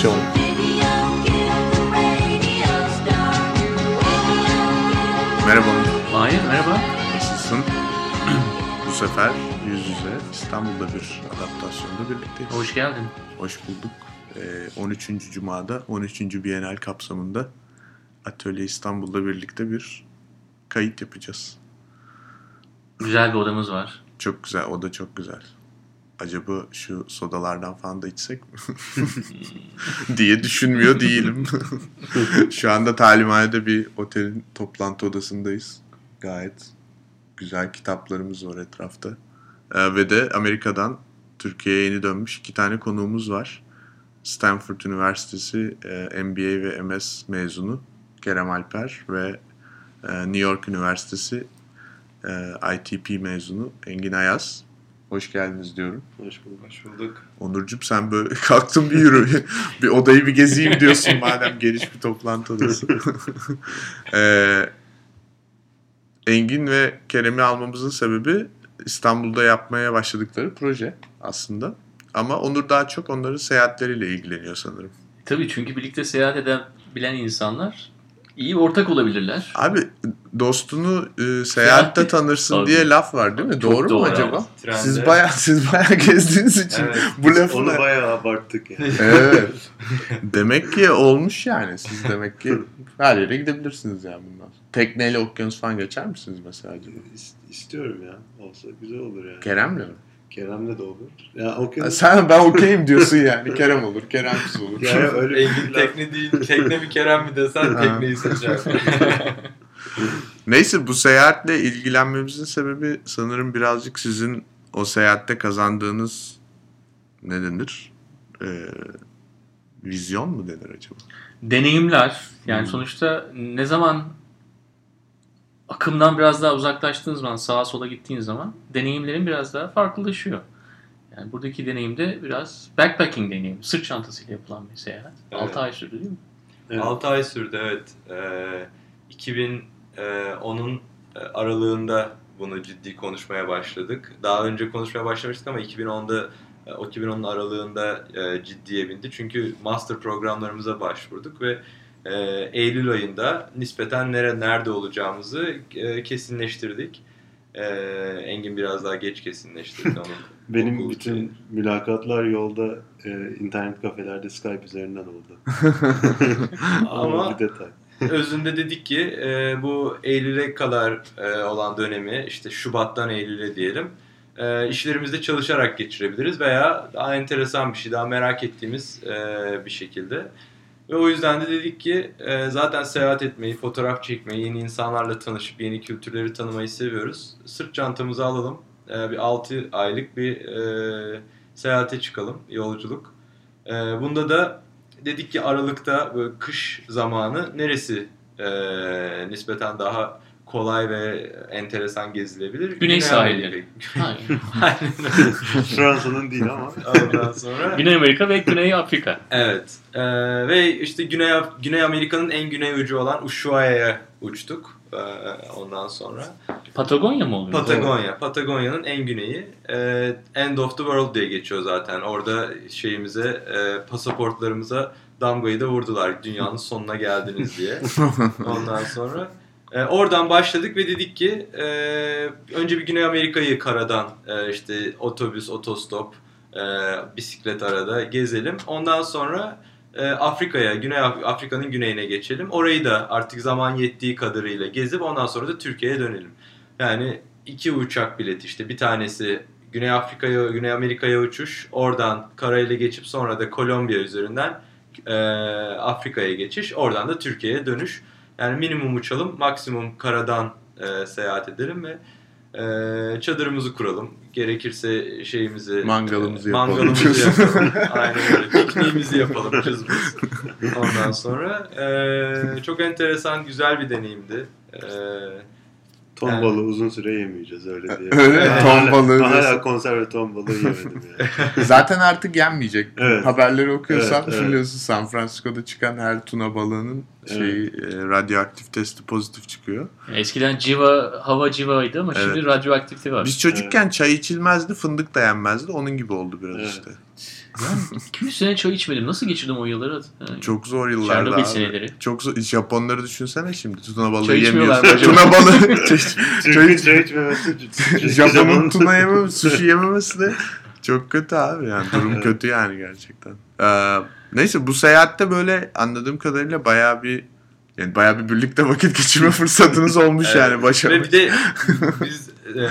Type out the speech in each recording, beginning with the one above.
adaptasyon. Merhaba, Mahir merhaba. nasılsın? Bu sefer yüz yüze İstanbul'da bir adaptasyonda birlikteyiz. Hoş geldin. Hoş bulduk. Ee, 13. Cuma'da 13. Bienal kapsamında Atölye İstanbul'da birlikte bir kayıt yapacağız. Güzel bir odamız var. Çok güzel, o da çok güzel. Acaba şu sodalardan falan da içsek mi? diye düşünmüyor değilim. şu anda talimhanede bir otelin toplantı odasındayız. Gayet güzel kitaplarımız var etrafta. Ee, ve de Amerika'dan Türkiye'ye yeni dönmüş iki tane konuğumuz var. Stanford Üniversitesi e, MBA ve MS mezunu Kerem Alper ve e, New York Üniversitesi e, ITP mezunu Engin Ayaz. Hoş geldiniz diyorum. Hoş bulduk. Hoş bulduk. Onurcuğum sen böyle kalktın bir yürü. bir odayı bir gezeyim diyorsun madem geniş bir toplantı odası. Ee, Engin ve Kerem'i almamızın sebebi İstanbul'da yapmaya başladıkları proje aslında. Ama Onur daha çok onların seyahatleriyle ilgileniyor sanırım. Tabii çünkü birlikte seyahat eden bilen insanlar iyi ortak olabilirler. Abi dostunu e, seyahatte tanırsın Tabii. diye laf var değil mi? Çok doğru, mu doğru, acaba? Trende. Siz bayağı siz bayağı gezdiğiniz için Evet, bu lafı Onu bayağı abarttık yani. Evet. demek ki olmuş yani. Siz demek ki her yere gidebilirsiniz yani bundan. Tekneyle okyanus falan geçer misiniz mesela acaba? İst- istiyorum ya. Olsa güzel olur yani. Kerem'le mi? Kerem'le de olur. Ya okyanus... Sen ben okeyim diyorsun yani. Kerem olur, Kerem'siz olur. Ya, ya öyle Engin bir tekne değil, tekne mi Kerem mi desen tekneyi seçer. Neyse bu seyahatle ilgilenmemizin sebebi sanırım birazcık sizin o seyahatte kazandığınız ne denir? Ee, vizyon mu denir acaba? Deneyimler yani Hmm. sonuçta ne zaman akımdan biraz daha uzaklaştığın zaman sağa sola gittiğin zaman deneyimlerin biraz daha farklılaşıyor. Yani buradaki deneyim de biraz backpacking deneyimi. Sırt çantasıyla yapılan bir seyahat. Evet. 6 ay sürdü değil mi? Evet. 6 ay sürdü evet. Ee, 2010'un e, aralığında bunu ciddi konuşmaya başladık. Daha önce konuşmaya başlamıştık ama 2010'da e, o 2010'un aralığında e, ciddiye bindi. Çünkü master programlarımıza başvurduk ve e, Eylül ayında nispeten nere nerede olacağımızı e, kesinleştirdik. E, Engin biraz daha geç kesinleştirdi onu. Benim Okul bütün için. mülakatlar yolda e, internet kafelerde Skype üzerinden oldu. Ama bir detay. özünde dedik ki e, bu Eylül'e kadar e, olan dönemi işte Şubat'tan Eylül'e diyelim e, işlerimizde çalışarak geçirebiliriz veya daha enteresan bir şey daha merak ettiğimiz e, bir şekilde. Ve o yüzden de dedik ki e, zaten seyahat etmeyi, fotoğraf çekmeyi, yeni insanlarla tanışıp yeni kültürleri tanımayı seviyoruz. Sırt çantamızı alalım. E, bir 6 aylık bir e, seyahate çıkalım, yolculuk. E, bunda da dedik ki Aralık'ta kış zamanı neresi e, nispeten daha kolay ve enteresan gezilebilir? Güney sahili. Amerika. Fransa'nın değil ama. Ondan sonra Güney Amerika ve Güney Afrika. evet E, ve işte Güney Güney Amerika'nın en güney ucu olan Ushuaia'ya uçtuk. E, ondan sonra Patagonya mı oluyor? Patagonya. Patagonya'nın en güneyi. E, End of the World diye geçiyor zaten. Orada şeyimize, e, pasaportlarımıza damgayı da vurdular. Dünyanın sonuna geldiniz diye. Ondan sonra e, oradan başladık ve dedik ki e, önce bir Güney Amerika'yı karadan e, işte otobüs, otostop, e, bisiklet arada gezelim. Ondan sonra e, Afrika'ya, Güney Af- Afrika'nın güneyine geçelim. Orayı da artık zaman yettiği kadarıyla gezip ondan sonra da Türkiye'ye dönelim. Yani iki uçak bileti işte bir tanesi Güney Afrika'ya, Güney Amerika'ya uçuş, oradan karayla geçip sonra da Kolombiya üzerinden e, Afrika'ya geçiş, oradan da Türkiye'ye dönüş. Yani minimum uçalım, maksimum karadan e, seyahat edelim ve e, çadırımızı kuralım. Gerekirse şeyimizi Mangalımızı e, yapalım. Mangalımızı yapalım. Aynen öyle. Pikniğimizi yapalım cızbız. Ondan sonra e, çok enteresan, güzel bir deneyimdi. E, Ton Yani- balığı uzun süre yemeyeceğiz öyle diye. Öyle Ton balığı Ben hala konserve ton balığı yemedim yani. Zaten artık yenmeyecek. Evet. Haberleri okuyorsan Evet, evet. biliyorsun San Francisco'da çıkan her tuna balığının şeyi e, radyoaktif testi pozitif çıkıyor. Eskiden civa, hava civaydı ama şimdi Evet. radyoaktivite var. Biz çocukken çay içilmezdi, fındık da yenmezdi. Onun gibi oldu biraz Evet. işte. Yani 200 sene çay içmedim. Nasıl geçirdim o yılları? Yani Çok zor yıllardı Çernobil abi. seneleri. Çok zor. Japonları düşünsene şimdi. Tuna balığı Çay yemiyorsun. Tuna balığı. çay, Türk'ün çay içmemesi. Japon'un tuna yememesi, sushi yememesi de çok kötü abi. Yani durum kötü yani gerçekten. Ee, neyse bu seyahatte böyle anladığım kadarıyla bayağı bir yani bayağı bir birlikte vakit geçirme fırsatınız olmuş Evet. yani Ve başarılı. bir de biz e,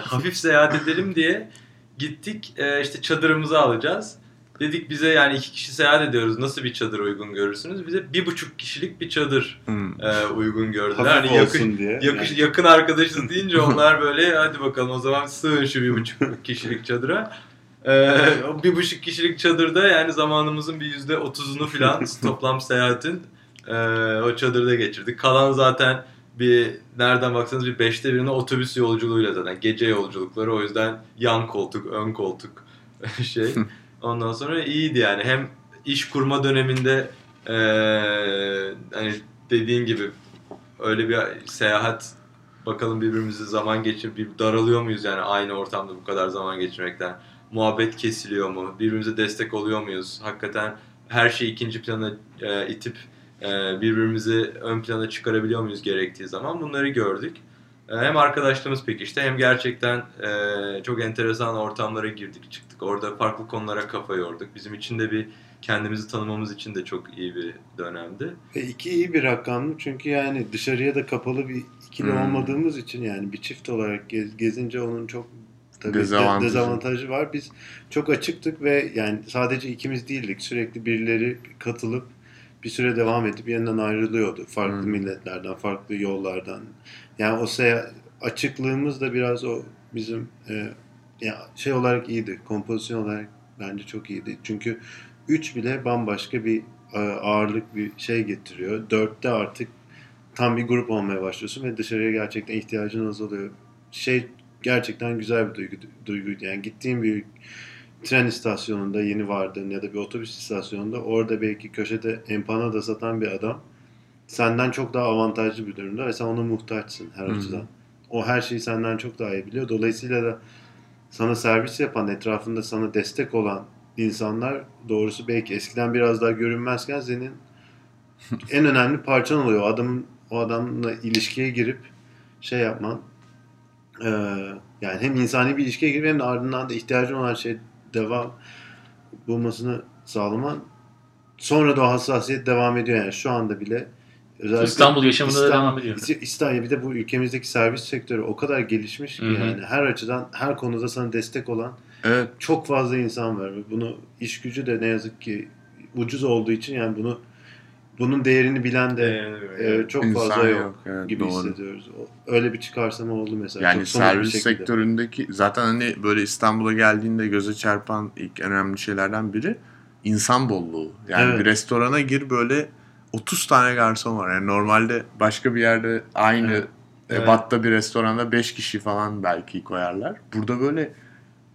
hafif seyahat edelim diye gittik e, işte çadırımızı alacağız. Dedik bize yani iki kişi seyahat ediyoruz nasıl bir çadır uygun görürsünüz? Bize bir buçuk kişilik bir çadır Hmm. e, uygun gördüler. Hafif Hani yakın, diye. yakış, Yani. yakın arkadaşız deyince onlar böyle hadi bakalım o zaman sığın şu bir buçuk kişilik çadıra. Ee, bir buçuk kişilik çadırda yani zamanımızın bir yüzde otuzunu falan toplam seyahatin e, o çadırda geçirdik. Kalan zaten bir nereden baksanız bir beşte birine otobüs yolculuğuyla zaten gece yolculukları o yüzden yan koltuk ön koltuk şey. Ondan sonra iyiydi yani hem iş kurma döneminde e, hani dediğin gibi öyle bir seyahat bakalım birbirimizi zaman geçir bir daralıyor muyuz yani aynı ortamda bu kadar zaman geçirmekten muhabbet kesiliyor mu birbirimize destek oluyor muyuz hakikaten her şeyi ikinci plana e, itip e, birbirimizi ön plana çıkarabiliyor muyuz gerektiği zaman bunları gördük. E, hem arkadaşlığımız pekişti hem gerçekten e, çok enteresan ortamlara girdik çıktık. Orada farklı konulara kafa yorduk. Bizim için de bir kendimizi tanımamız için de çok iyi bir dönemdi. Ve iki iyi bir rakam çünkü yani dışarıya da kapalı bir ikili Hmm. olmadığımız için yani bir çift olarak gez- gezince onun çok tabii de- Dezavantajı. dezavantajı var. Biz çok açıktık ve yani sadece ikimiz değildik. Sürekli birileri katılıp bir süre devam edip yeniden ayrılıyordu. Farklı Hmm. milletlerden, farklı yollardan. Yani o seya- açıklığımız da biraz o bizim e, ya şey olarak iyiydi. Kompozisyon olarak bence çok iyiydi. Çünkü 3 bile bambaşka bir e, ağırlık bir şey getiriyor. 4'te artık tam bir grup olmaya başlıyorsun ve dışarıya gerçekten ihtiyacın azalıyor. Şey gerçekten güzel bir duygu, duyguydu. Yani gittiğim bir tren istasyonunda yeni vardığın ya da bir otobüs istasyonunda orada belki köşede empanada satan bir adam senden çok daha avantajlı bir durumda ve sen ona muhtaçsın her açıdan. O her şeyi senden çok daha iyi biliyor. Dolayısıyla da sana servis yapan, etrafında sana destek olan insanlar doğrusu belki eskiden biraz daha görünmezken senin en önemli parçan oluyor. O adamın o adamla ilişkiye girip şey yapman eee, yani hem insani bir ilişkiye girip hem de ardından da ihtiyacın olan şey devam bulmasını sağlaman sonra da o hassasiyet devam ediyor yani şu anda bile özellikle İstanbul yaşamında da İstanbul- devam ediyor. İstanbul bir de bu ülkemizdeki servis sektörü o kadar gelişmiş ki yani her açıdan her konuda sana destek olan Evet. çok fazla insan var. Bunu iş gücü de ne yazık ki ucuz olduğu için yani bunu bunun değerini bilen de e, çok İnsan fazla yok, Evet, gibi doğru. hissediyoruz. Öyle bir çıkarsama oldu mesela. Yani Çok servis sektöründeki zaten hani böyle İstanbul'a geldiğinde göze çarpan ilk önemli şeylerden biri insan bolluğu. Yani Evet. bir restorana gir böyle 30 tane garson var. Yani normalde başka bir yerde aynı Evet. Evet. ebatta bir restoranda 5 kişi falan belki koyarlar. Burada böyle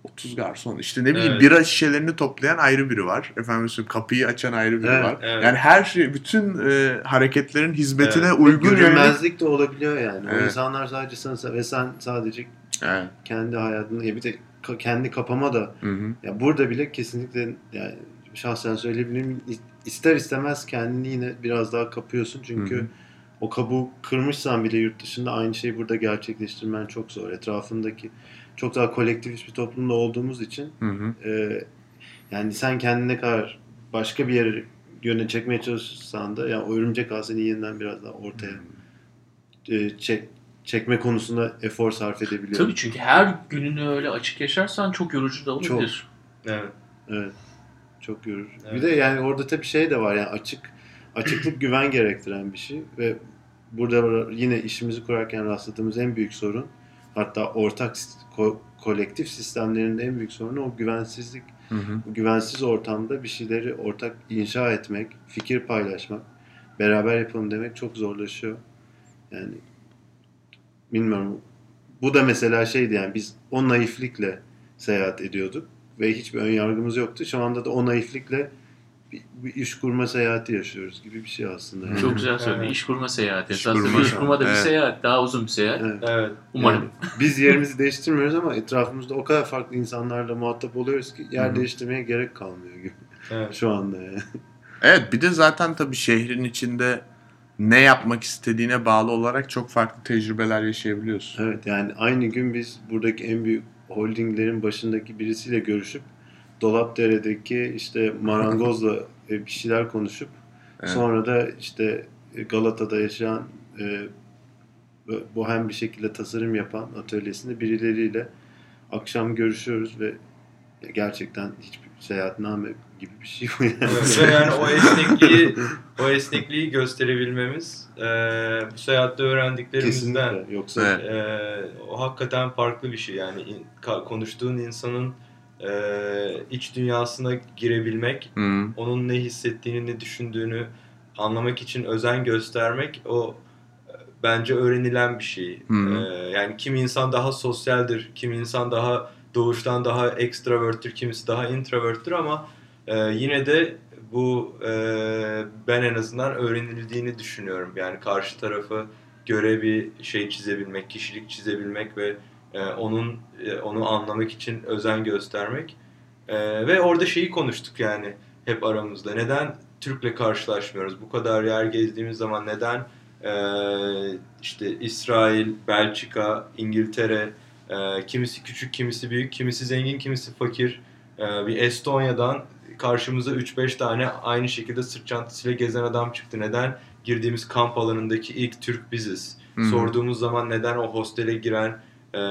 30 garson. İşte ne bileyim Evet. bira şişelerini toplayan ayrı biri var. Efendim kapıyı açan ayrı biri Evet, var. evet. Yani her şey bütün e, hareketlerin hizmetine Evet. uygun yönelik. Görünmezlik de olabiliyor yani. O Evet. insanlar sadece sana ve sen sadece Evet. kendi hayatını ya bir de kendi kapama da Hı hı. ya burada bile kesinlikle yani şahsen söyleyebilirim ister istemez kendini yine biraz daha kapıyorsun çünkü Hı hı. o kabuğu kırmışsan bile yurt dışında aynı şeyi burada gerçekleştirmen çok zor. Etrafındaki çok daha kolektivist bir toplumda olduğumuz için Hı hı. e, yani sen kendine ne kadar başka bir yere yöne çekmeye çalışırsan da yani o örümcek ağ seni yeniden biraz daha ortaya e, çek, çekme konusunda efor sarf edebiliyor. Tabii çünkü her gününü öyle açık yaşarsan çok yorucu da olabilir. Evet. Evet. Çok görür. Evet. Bir de yani orada tabii şey de var yani açık açıklık güven gerektiren bir şey ve burada yine işimizi kurarken rastladığımız en büyük sorun hatta ortak ko- kolektif sistemlerin en büyük sorunu o güvensizlik. Hı hı. Bu güvensiz ortamda bir şeyleri ortak inşa etmek, fikir paylaşmak, beraber yapalım demek çok zorlaşıyor. Yani bilmiyorum. Bu da mesela şeydi yani biz o naiflikle seyahat ediyorduk ve hiçbir ön yargımız yoktu. Şu anda da o naiflikle bir, iş kurma seyahati yaşıyoruz gibi bir şey aslında. Yani. Çok güzel söyledin. Evet. İş kurma seyahati. İş kurma, iş kurma da bir evet. seyahat. Daha uzun bir seyahat. Evet. Evet. Umarım. Yani biz yerimizi değiştirmiyoruz ama etrafımızda o kadar farklı insanlarla muhatap oluyoruz ki yer Hı hı. değiştirmeye gerek kalmıyor gibi Evet. şu anda yani. Evet bir de zaten tabii şehrin içinde ne yapmak istediğine bağlı olarak çok farklı tecrübeler yaşayabiliyorsun. Evet yani aynı gün biz buradaki en büyük holdinglerin başındaki birisiyle görüşüp Dolapdere'deki işte marangozla e, bir şeyler konuşup Evet. sonra da işte e, Galata'da yaşayan e, bu- bohem bir şekilde tasarım yapan atölyesinde birileriyle akşam görüşüyoruz ve gerçekten hiçbir seyahatname gibi bir şey bu yani. Evet, yani o esnekliği o esnekliği gösterebilmemiz e, bu seyahatte öğrendiklerimizden Kesinlikle. Yoksa Evet. e, o hakikaten farklı bir şey yani in- ka- konuştuğun insanın e, iç dünyasına girebilmek Hı. onun ne hissettiğini ne düşündüğünü anlamak için özen göstermek o e, bence öğrenilen bir şey. Hı. E, yani kim insan daha sosyaldir, kim insan daha doğuştan daha ekstraverttir, kimisi daha introverttir ama e, yine de bu e, ben en azından öğrenildiğini düşünüyorum. Yani karşı tarafı göre bir şey çizebilmek, kişilik çizebilmek ve e, onun e, onu anlamak için özen göstermek. E, ve orada şeyi konuştuk yani hep aramızda. Neden Türk'le karşılaşmıyoruz? Bu kadar yer gezdiğimiz zaman neden e, işte İsrail, Belçika, İngiltere, e, kimisi küçük, kimisi büyük, kimisi zengin, kimisi fakir. E, bir Estonya'dan karşımıza 3-5 tane aynı şekilde sırt çantasıyla gezen adam çıktı. Neden? Girdiğimiz kamp alanındaki ilk Türk biziz. Hı hı. Sorduğumuz zaman neden o hostele giren e,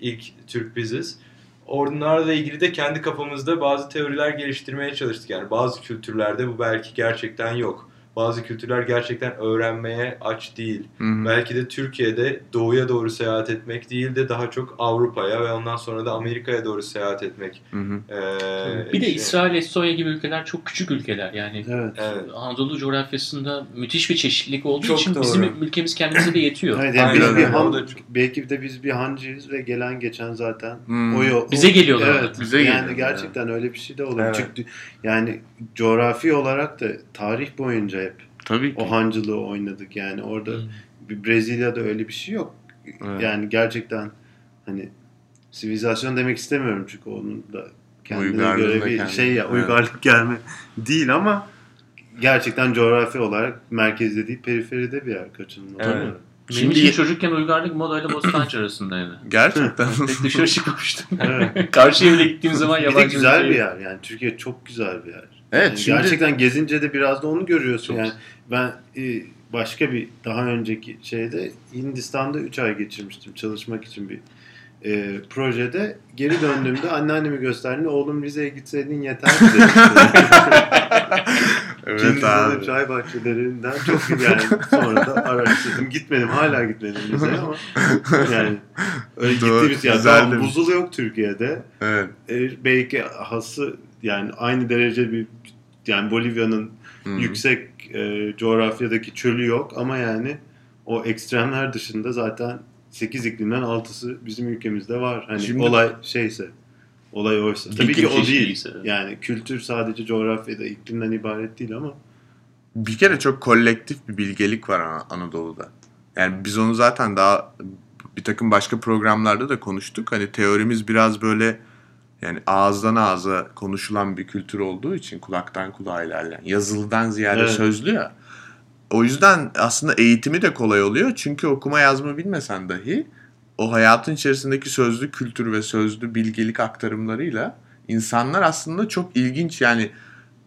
ilk Türk biziz. Onlarla ilgili de kendi kafamızda bazı teoriler geliştirmeye çalıştık. Yani bazı kültürlerde bu belki gerçekten yok. Bazı kültürler gerçekten öğrenmeye aç değil. Hı hı. Belki de Türkiye'de doğuya doğru seyahat etmek değil de daha çok Avrupa'ya ve ondan sonra da Amerika'ya doğru seyahat etmek. Hı hı. Ee, Bir de şey- İsrail, Estonya gibi ülkeler çok küçük ülkeler. Yani evet. Evet. Anadolu coğrafyasında müthiş bir çeşitlilik olduğu Çok için doğru. bizim ülkemiz kendimize de yetiyor. Evet, yani Aynen biz bir han, da çok- belki de biz bir hancıyız ve gelen geçen zaten Hmm. o yol. Bize geliyorlar Evet, zaten. Bize yani geliyorlar, gerçekten öyle bir şey de olur. Evet. Çıktı. Yani coğrafi olarak da tarih boyunca Tabii ki. o hancılığı oynadık yani orada Hmm. bir Brezilya'da öyle bir şey yok. Evet. Yani gerçekten hani sivilizasyon demek istemiyorum çünkü onun da kendine göre bir kendi- şey ya Evet. uygarlık gelme değil ama gerçekten coğrafi olarak merkezde değil periferide bir yer kaçınılmaz. Evet. olarak. Benim Şimdi- için çocukken uygarlık Moda ile Bostancı arasındaydı. Gerçekten. Pek dışarı çıkmamıştım. Evet. Karşıya bile gittiğim zaman Bir yabancı de güzel ülkeye- bir yer yani Türkiye çok güzel bir yer. Evet, Yani şimdi- gerçekten gezince de biraz da onu görüyorsun. Çok- Yani ben e, başka bir daha önceki şeyde Hindistan'da 3 ay geçirmiştim çalışmak için bir e, projede. Geri döndüğümde anneannemi gösterdiğinde oğlum Rize'ye gitseydin yeter demişti. evet abi. çay bahçelerinden çok iyi yani. Sonra da araştırdım. Gitmedim. Hala gitmedim Rize'ye ama yani öyle Doğru, gittiğimiz ya demiş. buzul yok Türkiye'de. Evet. E, belki hası yani aynı derece bir yani Bolivya'nın Hı. yüksek e, coğrafyadaki çölü yok ama yani o ekstremler dışında zaten 8 iklimden 6'sı bizim ülkemizde var. Hani Şimdi- olay şeyse olay oysa. Tabii ki o değil. çeşitliyse. Yani kültür sadece coğrafyada iklimden ibaret değil ama Bir kere çok kolektif bir bilgelik var An- Anadolu'da. Yani biz onu zaten daha bir takım başka programlarda da konuştuk. Hani teorimiz biraz böyle yani ağızdan ağza konuşulan bir kültür olduğu için kulaktan kulağa ilerleyen. Yazılıdan ziyade Evet. sözlü ya. O yüzden aslında eğitimi de kolay oluyor. Çünkü okuma yazma bilmesen dahi o hayatın içerisindeki sözlü kültür ve sözlü bilgelik aktarımlarıyla insanlar aslında çok ilginç yani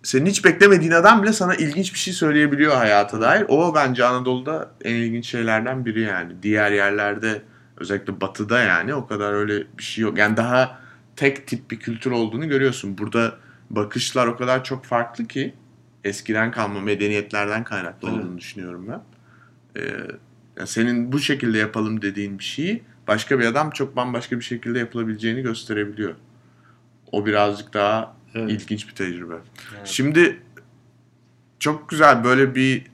senin hiç beklemediğin adam bile sana ilginç bir şey söyleyebiliyor hayata dair. O bence Anadolu'da en ilginç şeylerden biri yani. Diğer yerlerde özellikle batıda yani o kadar öyle bir şey yok. Yani daha tek tip bir kültür olduğunu görüyorsun. Burada bakışlar o kadar çok farklı ki eskiden kalma medeniyetlerden kaynaklı Evet. olduğunu düşünüyorum ben. Ee, yani senin bu şekilde yapalım dediğin bir şeyi başka bir adam çok bambaşka bir şekilde yapılabileceğini gösterebiliyor. O birazcık daha evet. ilginç bir tecrübe. Evet. Şimdi çok güzel böyle bir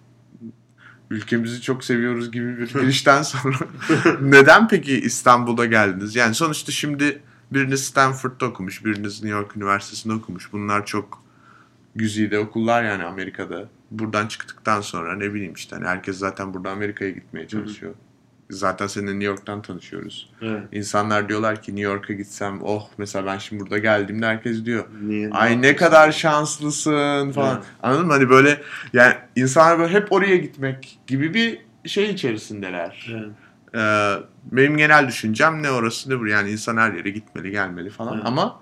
ülkemizi çok seviyoruz gibi bir girişten sonra neden peki İstanbul'a geldiniz? Yani sonuçta şimdi biriniz Stanford'da okumuş, biriniz New York Üniversitesi'nde okumuş. Bunlar çok güzide okullar yani Amerika'da. Buradan çıktıktan sonra ne bileyim işte hani herkes zaten burada Amerika'ya gitmeye çalışıyor. Zaten seninle New York'tan tanışıyoruz. Evet. İnsanlar diyorlar ki New York'a gitsem oh mesela ben şimdi burada geldiğimde herkes diyor Niye? ay ne kadar şanslısın falan. Evet. Anladın mı? Hani böyle yani insanlar böyle hep oraya gitmek gibi bir şey içerisindeler. Evet. Ee, benim genel düşüncem ne orası ne bu yani insan her yere gitmeli gelmeli falan. Evet. ama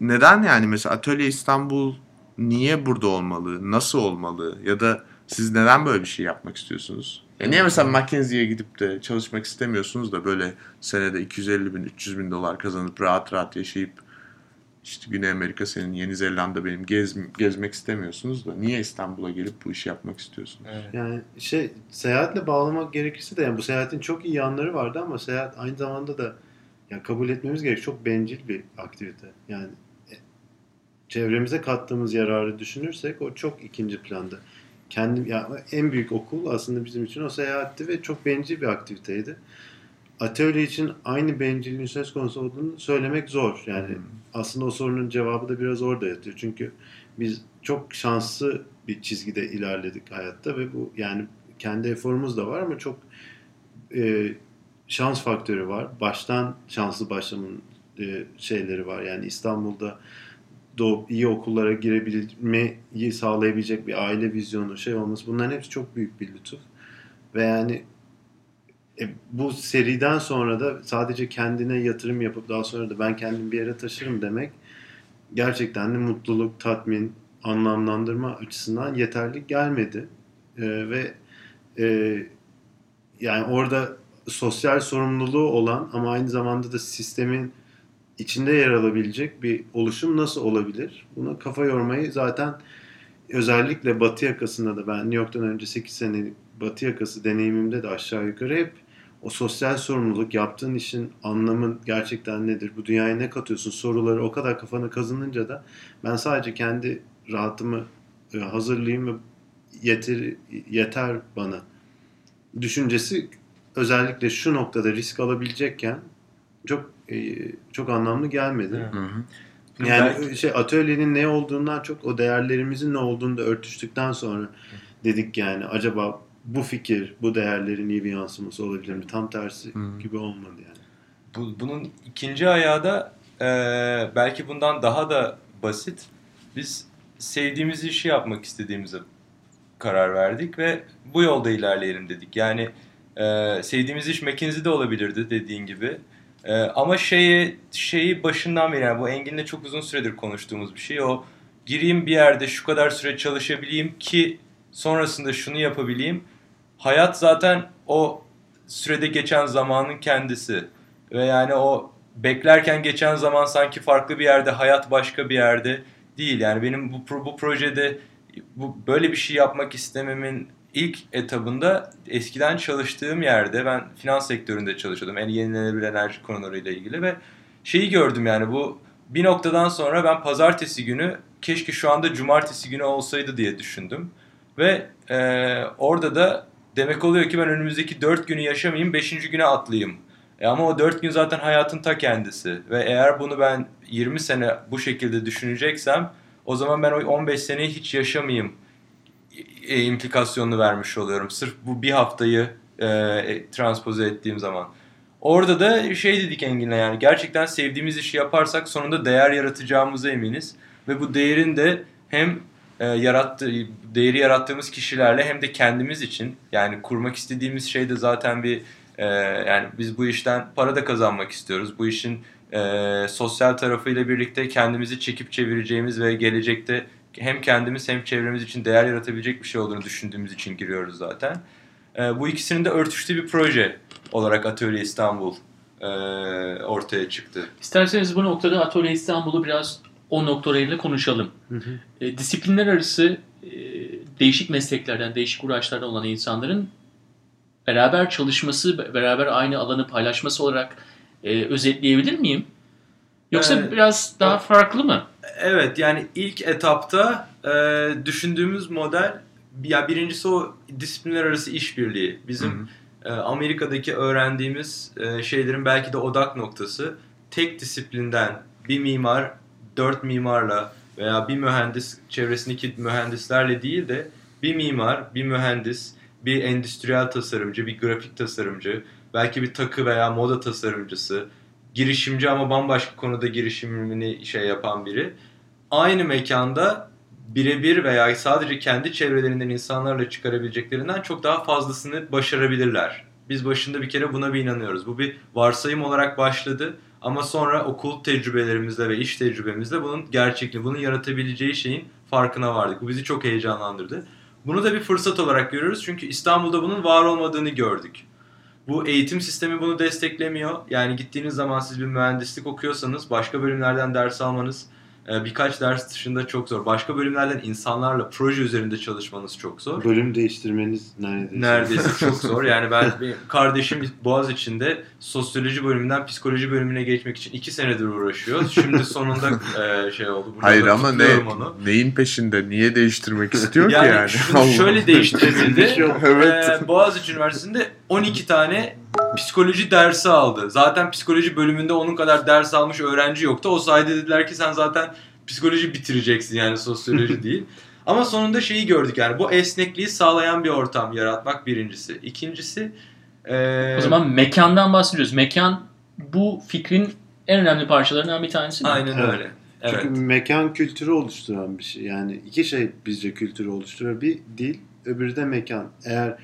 neden yani? Mesela Atölye İstanbul niye burada olmalı nasıl olmalı? Ya da siz neden böyle bir şey yapmak istiyorsunuz? Ya niye mesela Mackenzie'ye gidip de çalışmak istemiyorsunuz da böyle senede 250 bin 300 bin dolar kazanıp rahat rahat yaşayıp işte Güney Amerika senin Yeni Zelanda benim gez, gezmek istemiyorsunuz da niye İstanbul'a gelip bu işi yapmak istiyorsunuz? Yani şey seyahatle bağlamak gerekirse de yani bu seyahatin çok iyi yanları vardı ama seyahat aynı zamanda da ya kabul etmemiz gerek çok bencil bir aktivite. Yani e, çevremize kattığımız yararı düşünürsek o çok ikinci planda. Kendim ya en büyük okul aslında bizim için o seyahatti ve çok bencil bir aktiviteydi. Atölye için aynı bencilliğin söz konusu olduğunu söylemek zor. Yani Hmm. Aslında o sorunun cevabı da biraz orada yatıyor. Çünkü biz çok şanslı bir çizgide ilerledik hayatta ve bu yani kendi eforumuz da var ama çok e, şans faktörü var. Baştan şanslı başlamanın e, şeyleri var. Yani İstanbul'da doğup iyi okullara girebilmeyi sağlayabilecek bir aile vizyonu şey olması bunların hepsi çok büyük bir lütuf. Ve yani e, bu seriden sonra da sadece kendine yatırım yapıp daha sonra da ben kendimi bir yere taşırım demek gerçekten de mutluluk, tatmin, anlamlandırma açısından yeterli gelmedi. E, ve e, yani orada sosyal sorumluluğu olan ama aynı zamanda da sistemin içinde yer alabilecek bir oluşum nasıl olabilir? Buna kafa yormayı zaten özellikle Batı yakasında da ben New York'tan önce 8 senelik Batı yakası deneyimimde de aşağı yukarı hep o sosyal sorumluluk, yaptığın işin anlamı gerçekten nedir? Bu dünyaya ne katıyorsun? Soruları o kadar kafana kazınınca da ben sadece kendi rahatımı e, hazırlayayım ve yeter, yeter bana düşüncesi özellikle şu noktada risk alabilecekken çok e, çok anlamlı gelmedi. Hı hı. Yani Belki- şey atölyenin ne olduğundan çok o değerlerimizin ne olduğunu da örtüştükten sonra dedik yani acaba bu fikir bu değerlerin iyi bir yansıması olabilir mi? Tam tersi Hı. gibi olmadı yani. Bu, bunun ikinci ayağı da e, belki bundan daha da basit. Biz sevdiğimiz işi yapmak istediğimize karar verdik ve bu yolda ilerleyelim dedik. Yani e, sevdiğimiz iş McKinsey'de olabilirdi dediğin gibi. E, ama şeyi, şeyi başından beri yani bu Engin'le çok uzun süredir konuştuğumuz bir şey. O gireyim bir yerde şu kadar süre çalışabileyim ki sonrasında şunu yapabileyim. Hayat zaten o sürede geçen zamanın kendisi. Ve yani o beklerken geçen zaman sanki farklı bir yerde, hayat başka bir yerde değil. Yani benim bu, bu projede bu böyle bir şey yapmak istememin ilk etabında eskiden çalıştığım yerde ben finans sektöründe çalışıyordum. Yani yenilenebilir enerji konularıyla ilgili ve şeyi gördüm yani bu bir noktadan sonra ben pazartesi günü keşke şu anda cumartesi günü olsaydı diye düşündüm. Ve e, orada da demek oluyor ki ben önümüzdeki 4 günü yaşamayayım 5. güne atlayayım. E ama o 4 gün zaten hayatın ta kendisi. Ve eğer bunu ben 20 sene bu şekilde düşüneceksem o zaman ben o 15 seneyi hiç yaşamayayım e, implikasyonunu vermiş oluyorum. Sırf bu bir haftayı e, e, transpoze ettiğim zaman. Orada da şey dedik Engin'le yani gerçekten sevdiğimiz işi yaparsak sonunda değer yaratacağımıza eminiz. Ve bu değerin de hem e, yarattığı, değeri yarattığımız kişilerle hem de kendimiz için yani kurmak istediğimiz şey de zaten bir e, yani biz bu işten para da kazanmak istiyoruz. Bu işin e, sosyal tarafıyla birlikte kendimizi çekip çevireceğimiz ve gelecekte hem kendimiz hem çevremiz için değer yaratabilecek bir şey olduğunu düşündüğümüz için giriyoruz zaten. E, bu ikisinin de örtüştüğü bir proje olarak Atölye İstanbul e, ortaya çıktı. İsterseniz bu noktada Atölye İstanbul'u biraz o noktalarıyla konuşalım. E, disiplinler arası e, değişik mesleklerden, değişik uğraşlardan olan insanların beraber çalışması, be- beraber aynı alanı paylaşması olarak e, özetleyebilir miyim? Yoksa Evet. biraz daha farklı mı? Evet yani ilk etapta e, düşündüğümüz model ya birincisi o disiplinler arası işbirliği. Bizim Hı hı. e, Amerika'daki öğrendiğimiz e, şeylerin belki de odak noktası tek disiplinden bir mimar dört mimarla veya bir mühendis çevresindeki mühendislerle değil de bir mimar, bir mühendis, bir endüstriyel tasarımcı, bir grafik tasarımcı, belki bir takı veya moda tasarımcısı, girişimci ama bambaşka konuda girişimini şey yapan biri aynı mekanda birebir veya sadece kendi çevrelerinden insanlarla çıkarabileceklerinden çok daha fazlasını başarabilirler. Biz başında bir kere buna bir inanıyoruz. Bu bir varsayım olarak başladı ama sonra okul tecrübelerimizle ve iş tecrübemizle bunun gerçekliği, bunun yaratabileceği şeyin farkına vardık. Bu bizi çok heyecanlandırdı. Bunu da bir fırsat olarak görüyoruz çünkü İstanbul'da bunun var olmadığını gördük. Bu eğitim sistemi bunu desteklemiyor. Yani gittiğiniz zaman siz bir mühendislik okuyorsanız başka bölümlerden ders almanız birkaç ders dışında çok zor. Başka bölümlerden insanlarla proje üzerinde çalışmanız çok zor. Bölüm değiştirmeniz neredeyse. Neredeyse çok zor. Yani ben kardeşim Boğaz içinde sosyoloji bölümünden psikoloji bölümüne geçmek için iki senedir uğraşıyor. Şimdi sonunda e, şey oldu. Burada Hayır ama ne onu. neyin peşinde? Niye değiştirmek istiyor Yani, ki yani? şöyle değiştirebildi. Bir şey yok. Evet. Ee, Boğaziçi Üniversitesi'nde 12 tane psikoloji dersi aldı. Zaten psikoloji bölümünde onun kadar ders almış öğrenci yoktu. O sayede dediler ki sen zaten psikoloji bitireceksin yani sosyoloji değil. Ama sonunda şeyi gördük yani bu esnekliği sağlayan bir ortam yaratmak birincisi. İkincisi ee, O zaman mekandan bahsediyoruz. Mekan bu fikrin en önemli parçalarından bir tanesi. mi? aynen öyle. Evet. Çünkü mekan kültürü oluşturan bir şey. Yani iki şey bizce kültürü oluşturuyor. Bir dil, öbürü de mekan. Eğer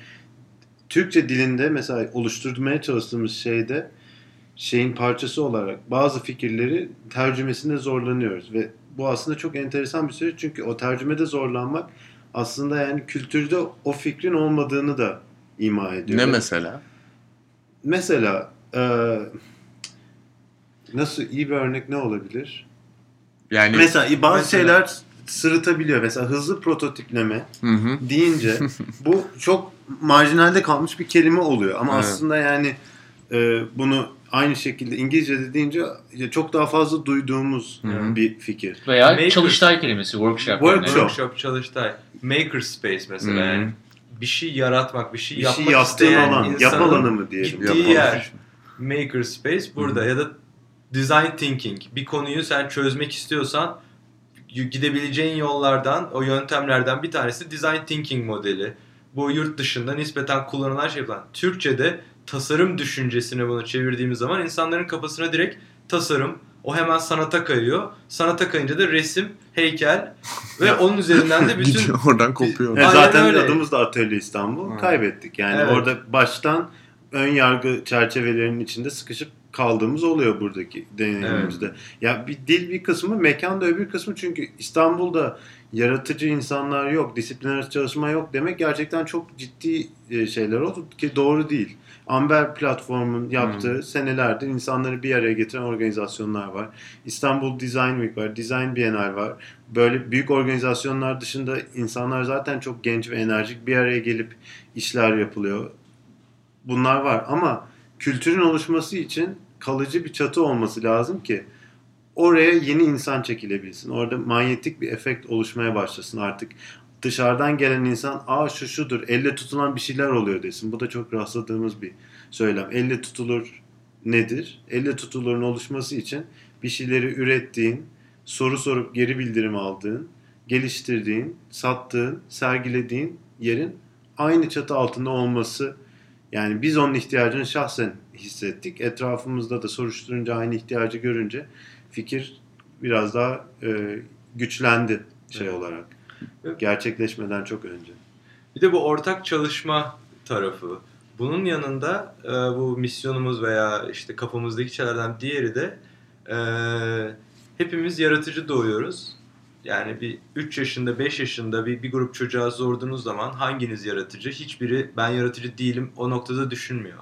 Türkçe dilinde mesela oluşturmaya çalıştığımız şeyde şeyin parçası olarak bazı fikirleri tercümesinde zorlanıyoruz ve bu aslında çok enteresan bir süreç çünkü o tercümede zorlanmak aslında yani kültürde o fikrin olmadığını da ima ediyor. Ne mesela? Mesela e, nasıl iyi bir örnek ne olabilir? Yani Mesela bazı Mesela- şeyler sırıtabiliyor. Mesela hızlı prototipleme Hı hı. deyince bu çok marjinalde kalmış bir kelime oluyor. Ama Evet. aslında yani e, bunu aynı şekilde İngilizce'de deyince ya çok daha fazla duyduğumuz Hı hı. bir fikir. Veya Maker. çalıştay kelimesi, workshop. Workshop. yani. Workshop, çalıştay. Makerspace mesela Hı. yani bir şey yaratmak, bir şey Bir yapmak şey isteyen alan, insanın yap alanı mı diyelim. gittiği yer. Makerspace burada ya da design thinking. Bir konuyu sen çözmek istiyorsan gidebileceğin yollardan, o yöntemlerden bir tanesi design thinking modeli. Bu yurt dışında nispeten kullanılan şey falan. Türkçe'de tasarım düşüncesine bunu çevirdiğimiz zaman insanların kafasına direkt tasarım, o hemen sanata kayıyor. Sanata kayınca da resim, heykel ve onun üzerinden de bütün Gidiyor oradan kopuyor. Aynen zaten öyle. adımız da Atölye İstanbul. Hı. Kaybettik. Yani Evet. orada baştan ön yargı çerçevelerinin içinde sıkışıp kaldığımız oluyor buradaki deneyimimizde. Ya bir dil bir kısmı, mekan da öbür kısmı çünkü İstanbul'da yaratıcı insanlar yok, disiplin arası çalışma yok demek gerçekten çok ciddi e, şeyler oldu ki doğru değil. Amber platformun yaptığı senelerdir insanları bir araya getiren organizasyonlar var. İstanbul Design Week var, Design Bienal var. Böyle büyük organizasyonlar dışında insanlar zaten çok genç ve enerjik bir araya gelip işler yapılıyor. Bunlar var ama kültürün oluşması için kalıcı bir çatı olması lazım ki oraya yeni insan çekilebilsin. Orada manyetik bir efekt oluşmaya başlasın artık. Dışarıdan gelen insan aa şu şudur elle tutulan bir şeyler oluyor desin. Bu da çok rastladığımız bir söylem. Elle tutulur nedir? Elle tutulurun oluşması için bir şeyleri ürettiğin, soru sorup geri bildirim aldığın, geliştirdiğin, sattığın, sergilediğin yerin aynı çatı altında olması yani biz onun ihtiyacını şahsen hissettik. Etrafımızda da soruşturunca aynı ihtiyacı görünce fikir biraz daha e, güçlendi şey Evet. olarak. Evet. Gerçekleşmeden çok önce. Bir de bu ortak çalışma tarafı. Bunun yanında e, bu misyonumuz veya işte kafamızdaki şeylerden diğeri de e, hepimiz yaratıcı doğuyoruz. Yani bir 3 yaşında, 5 yaşında bir, bir grup çocuğa sorduğunuz zaman hanginiz yaratıcı? Hiçbiri ben yaratıcı değilim o noktada düşünmüyor.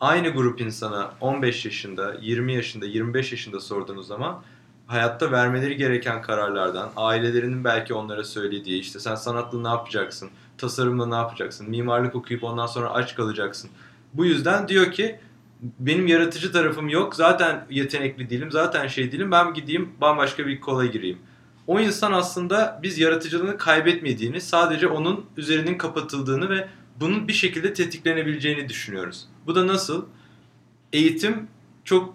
Aynı grup insana 15 yaşında, 20 yaşında, 25 yaşında sorduğunuz zaman hayatta vermeleri gereken kararlardan, ailelerinin belki onlara söylediği işte sen sanatla ne yapacaksın, tasarımla ne yapacaksın, mimarlık okuyup ondan sonra aç kalacaksın. Bu yüzden diyor ki benim yaratıcı tarafım yok, zaten yetenekli değilim, zaten şey değilim, ben gideyim bambaşka bir kola gireyim. O insan aslında biz yaratıcılığını kaybetmediğini, sadece onun üzerinin kapatıldığını ve bunun bir şekilde tetiklenebileceğini düşünüyoruz. Bu da nasıl? Eğitim çok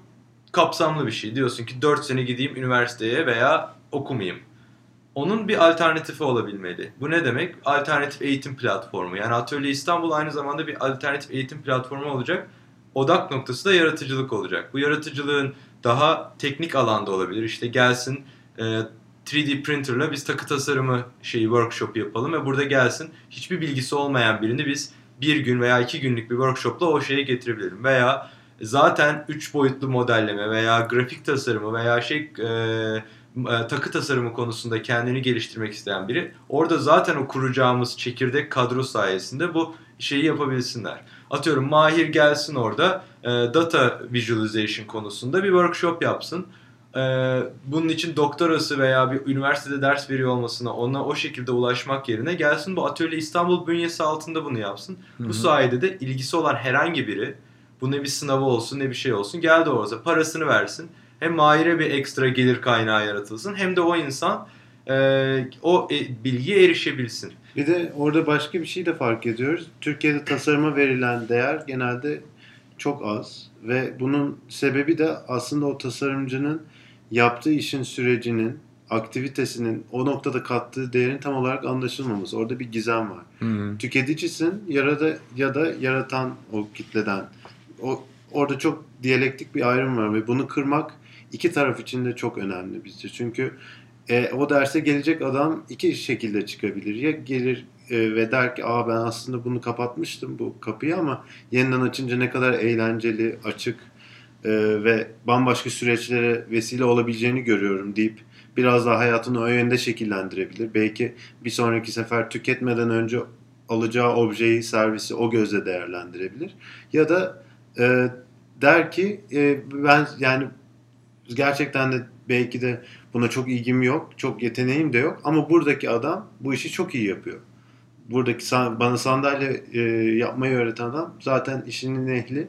kapsamlı bir şey. Diyorsun ki 4 sene gideyim üniversiteye veya okumayayım. onun bir alternatifi olabilmeli. Bu ne demek? Alternatif eğitim platformu. Yani Atölye İstanbul aynı zamanda bir alternatif eğitim platformu olacak. Odak noktası da yaratıcılık olacak. Bu yaratıcılığın daha teknik alanda olabilir. İşte gelsin e, 3D printerla biz takı tasarımı şeyi workshop yapalım ve burada gelsin hiçbir bilgisi olmayan birini biz bir gün veya iki günlük bir workshopla o şeye getirebilirim. Veya zaten üç boyutlu modelleme veya grafik tasarımı veya şey e, e, takı tasarımı konusunda kendini geliştirmek isteyen biri orada zaten o kuracağımız çekirdek kadro sayesinde bu şeyi yapabilsinler. Atıyorum Mahir gelsin orada e, data visualization konusunda bir workshop yapsın. E, bunun için doktorası veya bir üniversitede ders veriyor olmasına ona o şekilde ulaşmak yerine gelsin bu atölye İstanbul bünyesi altında bunu yapsın. Bu sayede de ilgisi olan herhangi biri bu ne bir sınavı olsun ne bir şey olsun geldi orada parasını versin. Hem Mahir'e bir ekstra gelir kaynağı yaratılsın hem de o insan e, o e, bilgiye erişebilsin. Bir de orada başka bir şey de fark ediyoruz. Türkiye'de tasarıma verilen değer genelde çok az ve bunun sebebi de aslında o tasarımcının yaptığı işin sürecinin, aktivitesinin o noktada kattığı değerin tam olarak anlaşılmaması. Orada bir gizem var. Hı. Tüketicisin ya da ya da yaratan o kitleden. O orada çok diyalektik bir ayrım var ve bunu kırmak iki taraf için de çok önemli bizce. Çünkü e, o derse gelecek adam iki şekilde çıkabilir. Ya gelir e, ve der ki Aa ben aslında bunu kapatmıştım bu kapıyı ama yeniden açınca ne kadar eğlenceli, açık e, ve bambaşka süreçlere vesile olabileceğini görüyorum deyip biraz daha hayatını o yönde şekillendirebilir. Belki bir sonraki sefer tüketmeden önce alacağı objeyi, servisi o gözle değerlendirebilir. Ya da e, der ki e, ben yani gerçekten de belki de buna çok ilgim yok, çok yeteneğim de yok ama buradaki adam bu işi çok iyi yapıyor. Buradaki bana sandalye e, yapmayı öğreten adam zaten işinin ehli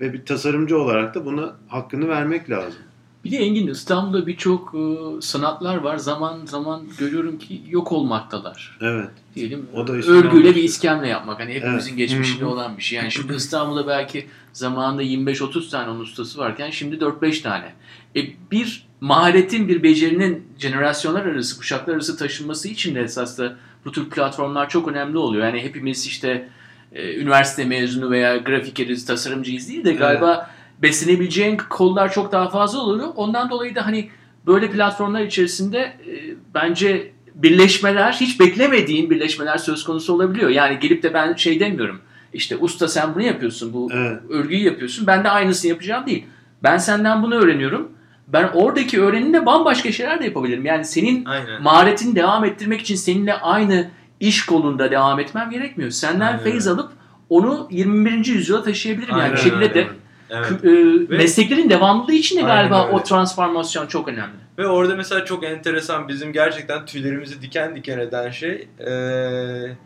ve bir tasarımcı olarak da buna hakkını vermek lazım. Bir de Engin İstanbul'da birçok e, sanatlar var. Zaman zaman görüyorum ki yok olmaktalar. Evet. Diyelim O da örgüyle bir iskemle yapmak. Hani hepimizin Evet. geçmişinde olan bir şey. Yani şimdi İstanbul'da belki zamanında 25-30 tane onun ustası varken şimdi 4-5 tane. E, bir maharetin, bir becerinin jenerasyonlar arası, kuşaklar arası taşınması için de esas da bu tür platformlar çok önemli oluyor. Yani hepimiz işte e, üniversite mezunu veya grafikeriz, tasarımcıyız değil de galiba beslenebileceğin kollar çok daha fazla oluyor. Ondan dolayı da hani böyle platformlar içerisinde e, bence birleşmeler, hiç beklemediğin birleşmeler söz konusu olabiliyor. Yani gelip de ben şey demiyorum. İşte usta sen bunu yapıyorsun, bu Evet. örgüyü yapıyorsun. Ben de aynısını yapacağım değil. Ben senden bunu öğreniyorum. Ben oradaki öğrenimle bambaşka şeyler de yapabilirim. Yani senin Aynen. maharetini devam ettirmek için seninle aynı iş kolunda devam etmem gerekmiyor. Senden Aynen öyle. alıp onu 21. yüzyıla taşıyabilirim. Yani Aynen bir şekilde de Evet. e, mesleklerin devamlılığı için de galiba öyle. o transformasyon çok önemli. Ve orada mesela çok enteresan bizim gerçekten tüylerimizi diken diken eden şey eee,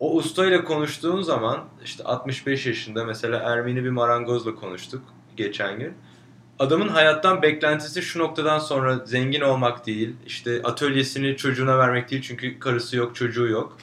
o ustayla konuştuğun zaman işte 65 yaşında mesela Ermeni bir marangozla konuştuk geçen gün. Adamın hayattan beklentisi şu noktadan sonra zengin olmak değil, işte atölyesini çocuğuna vermek değil çünkü karısı yok, çocuğu yok.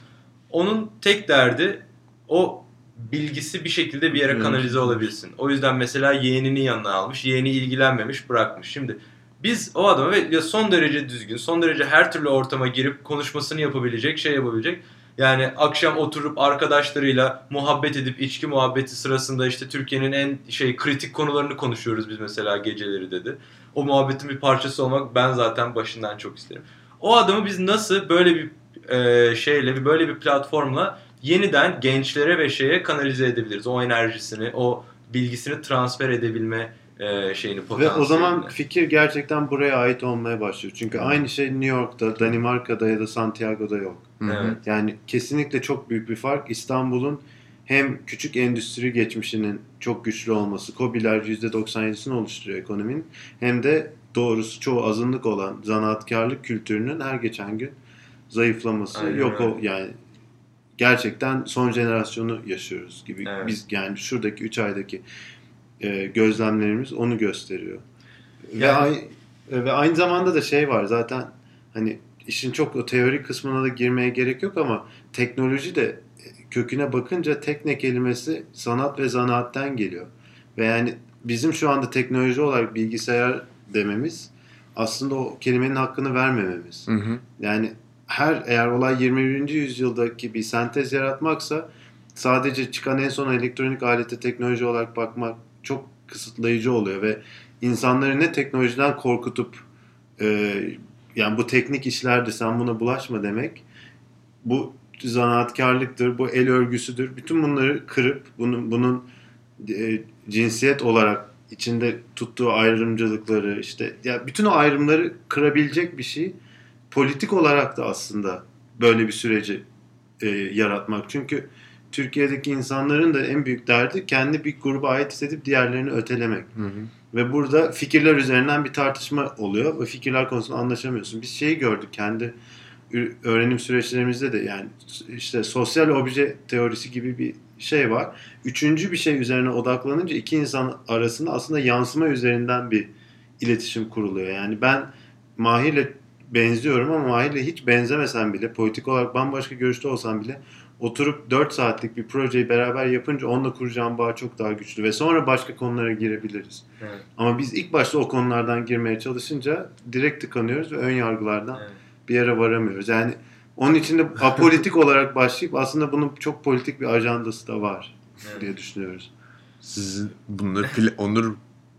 Onun tek derdi o bilgisi bir şekilde bir yere kanalize olabilsin. O yüzden mesela yeğenini yanına almış, yeğeni ilgilenmemiş, bırakmış. Şimdi biz o adama ve son derece düzgün, son derece her türlü ortama girip konuşmasını yapabilecek, şey yapabilecek. Yani akşam oturup arkadaşlarıyla muhabbet edip içki muhabbeti sırasında işte Türkiye'nin en şey kritik konularını konuşuyoruz biz mesela geceleri dedi. O muhabbetin bir parçası olmak ben zaten başından çok isterim. O adamı biz nasıl böyle bir e, şeyle, böyle bir platformla yeniden gençlere ve şeye kanalize edebiliriz. O enerjisini, o bilgisini transfer edebilme e, şeyini Ve potansiyelini. o zaman fikir gerçekten buraya ait olmaya başlıyor. Çünkü aynı şey New York'ta, Danimarka'da ya da Santiago'da yok. Hı hı. Evet. Yani kesinlikle çok büyük bir fark. İstanbul'un hem küçük endüstri geçmişinin çok güçlü olması, KOBİ'ler %97'sini oluşturuyor ekonominin. Hem de doğrusu çoğu azınlık olan zanaatkarlık kültürünün her geçen gün zayıflaması Aynen yok o yani gerçekten son jenerasyonu yaşıyoruz gibi. Evet. Biz yani şuradaki 3 aydaki e, gözlemlerimiz onu gösteriyor. Ve, Yani- ay- ve aynı zamanda da şey var zaten hani işin çok o teorik kısmına da girmeye gerek yok ama teknoloji de e, köküne bakınca tekne kelimesi sanat ve zanaatten geliyor. Ve yani bizim şu anda teknoloji olarak bilgisayar dememiz aslında o kelimenin hakkını vermememiz. Hı hı. Yani her eğer olay 21. yüzyıldaki bir sentez yaratmaksa sadece çıkan en son elektronik alete teknoloji olarak bakmak çok kısıtlayıcı oluyor ve insanları ne teknolojiden korkutup e, yani bu teknik işlerde sen buna bulaşma demek bu zanaatkarlıktır, bu el örgüsüdür. Bütün bunları kırıp bunun bunun e, cinsiyet olarak içinde tuttuğu ayrımcılıkları işte ya bütün o ayrımları kırabilecek bir şey politik olarak da aslında böyle bir süreci e, yaratmak. Çünkü Türkiye'deki insanların da en büyük derdi kendi bir gruba ait hissedip diğerlerini ötelemek. Hı hı. Ve burada fikirler üzerinden bir tartışma oluyor ve fikirler konusunda anlaşamıyorsun. Biz şeyi gördük kendi öğrenim süreçlerimizde de yani işte sosyal obje teorisi gibi bir şey var. Üçüncü bir şey üzerine odaklanınca iki insan arasında aslında yansıma üzerinden bir iletişim kuruluyor. Yani ben Mahir'le benziyorum ama Mahir'le hiç benzemesem bile politik olarak bambaşka görüşte olsam bile oturup 4 saatlik bir projeyi beraber yapınca onunla kuracağım bağ çok daha güçlü ve sonra başka konulara girebiliriz. Evet. Ama biz ilk başta o konulardan girmeye çalışınca direkt tıkanıyoruz ve ön yargılardan Evet. bir yere varamıyoruz. Yani onun için de apolitik olarak başlayıp aslında bunun çok politik bir ajandası da var Evet. diye düşünüyoruz. Sizin bunları pla- Onur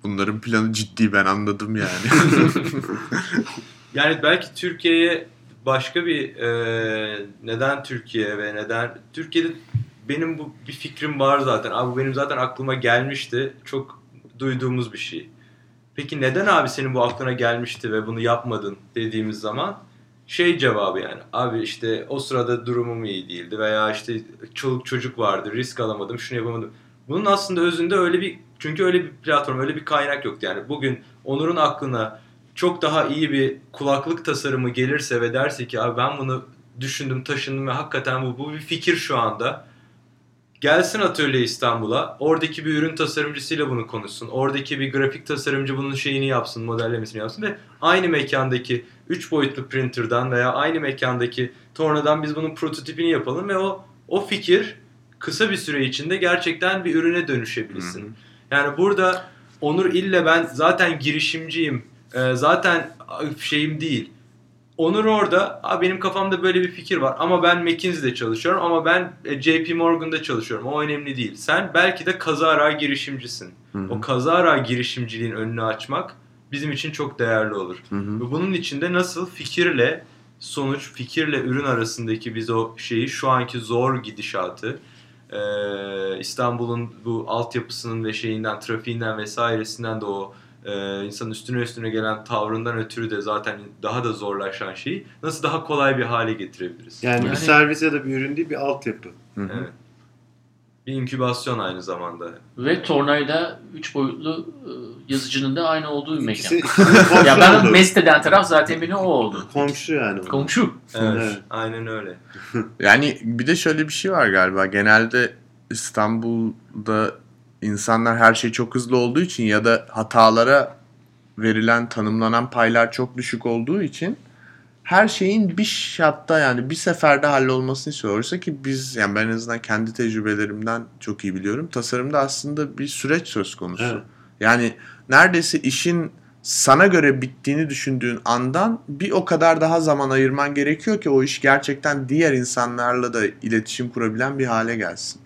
bunların planı ciddi ben anladım yani. Yani belki Türkiye'ye başka bir e, neden Türkiye ve neden Türkiye'de benim bu bir fikrim var zaten. Abi bu benim zaten aklıma gelmişti. Çok duyduğumuz bir şey. Peki neden abi senin bu aklına gelmişti ve bunu yapmadın dediğimiz zaman şey cevabı yani. Abi işte o sırada durumum iyi değildi veya işte çoluk çocuk vardı risk alamadım şunu yapamadım. Bunun aslında özünde öyle bir çünkü öyle bir platform öyle bir kaynak yoktu yani. Bugün Onur'un aklına çok daha iyi bir kulaklık tasarımı gelirse ve derse ki abi ben bunu düşündüm taşındım ve hakikaten bu, bu bir fikir şu anda. Gelsin atölye İstanbul'a. Oradaki bir ürün tasarımcısıyla bunu konuşsun. Oradaki bir grafik tasarımcı bunun şeyini yapsın, modellemesini yapsın ve aynı mekandaki 3 boyutlu printer'dan veya aynı mekandaki tornadan biz bunun prototipini yapalım ve o o fikir kısa bir süre içinde gerçekten bir ürüne dönüşebilsin. Hı hı. Yani burada Onur ille ben zaten girişimciyim, e, zaten şeyim değil. Onur orada, "Aa, benim kafamda böyle bir fikir var ama ben McKinsey'de çalışıyorum ama ben e, JP Morgan'da çalışıyorum. O önemli değil. Sen belki de kazara girişimcisin. Hı hı. O kazara girişimciliğin önünü açmak bizim için çok değerli olur. Hı hı. Ve bunun içinde nasıl fikirle sonuç, fikirle ürün arasındaki biz o şeyi şu anki zor gidişatı e, İstanbul'un bu altyapısının ve şeyinden, trafiğinden vesairesinden de o e, insanın üstüne üstüne gelen tavrından ötürü de zaten daha da zorlaşan şeyi nasıl daha kolay bir hale getirebiliriz? Yani, bir Yani- servis ya da bir ürün değil bir altyapı. Hı hı. Evet. Bir inkübasyon aynı zamanda. Ve tornayla 3 boyutlu e, yazıcının da aynı olduğu bir mekan. İkisi, Ya ben mest eden taraf zaten beni o oldu. Komşu yani. Komşu. Evet, Evet. aynen öyle. Yani bir de şöyle bir şey var galiba. Genelde İstanbul'da insanlar her şey çok hızlı olduğu için ya da hatalara verilen, tanımlanan paylar çok düşük olduğu için her şeyin bir şatta yani bir seferde hallolmasını istiyor. Oysa ki biz yani ben en azından kendi tecrübelerimden çok iyi biliyorum. Tasarımda aslında bir süreç söz konusu. Evet. Yani neredeyse işin sana göre bittiğini düşündüğün andan bir o kadar daha zaman ayırman gerekiyor ki o iş gerçekten diğer insanlarla da iletişim kurabilen bir hale gelsin.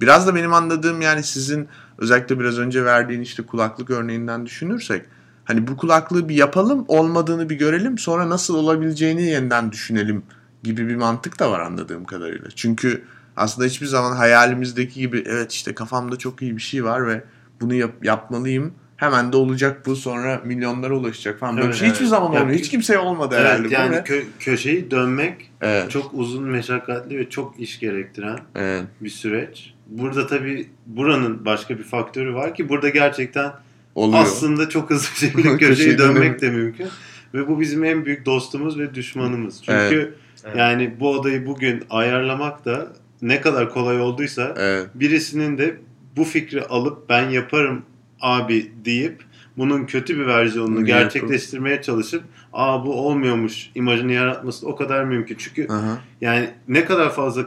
Biraz da benim anladığım yani sizin özellikle biraz önce verdiğin işte kulaklık örneğinden düşünürsek hani bu kulaklığı bir yapalım olmadığını bir görelim sonra nasıl olabileceğini yeniden düşünelim gibi bir mantık da var anladığım kadarıyla. Çünkü aslında hiçbir zaman hayalimizdeki gibi evet işte kafamda çok iyi bir şey var ve bunu yap- yapmalıyım. Hemen de olacak bu sonra milyonlara ulaşacak falan. Böyle Evet, şey hiçbir evet. zaman Ya olmuyor. Hiç kimseye olmadı herhalde. Evet, bu yani kö- köşeyi dönmek evet, çok uzun, meşakkatli ve çok iş gerektiren evet. bir süreç. Burada tabii buranın başka bir faktörü var ki burada gerçekten Oluyor. aslında çok hızlı bir şekilde Köşeyi dönmek de mümkün. Ve bu bizim en büyük dostumuz ve düşmanımız. Çünkü Evet. Evet. yani bu odayı bugün ayarlamak da ne kadar kolay olduysa Evet. birisinin de bu fikri alıp ben yaparım abi deyip bunun kötü bir versiyonunu Bunu gerçekleştirmeye çalışıp aa bu olmuyormuş imajını yaratması o kadar mümkün. Çünkü Aha. yani ne kadar fazla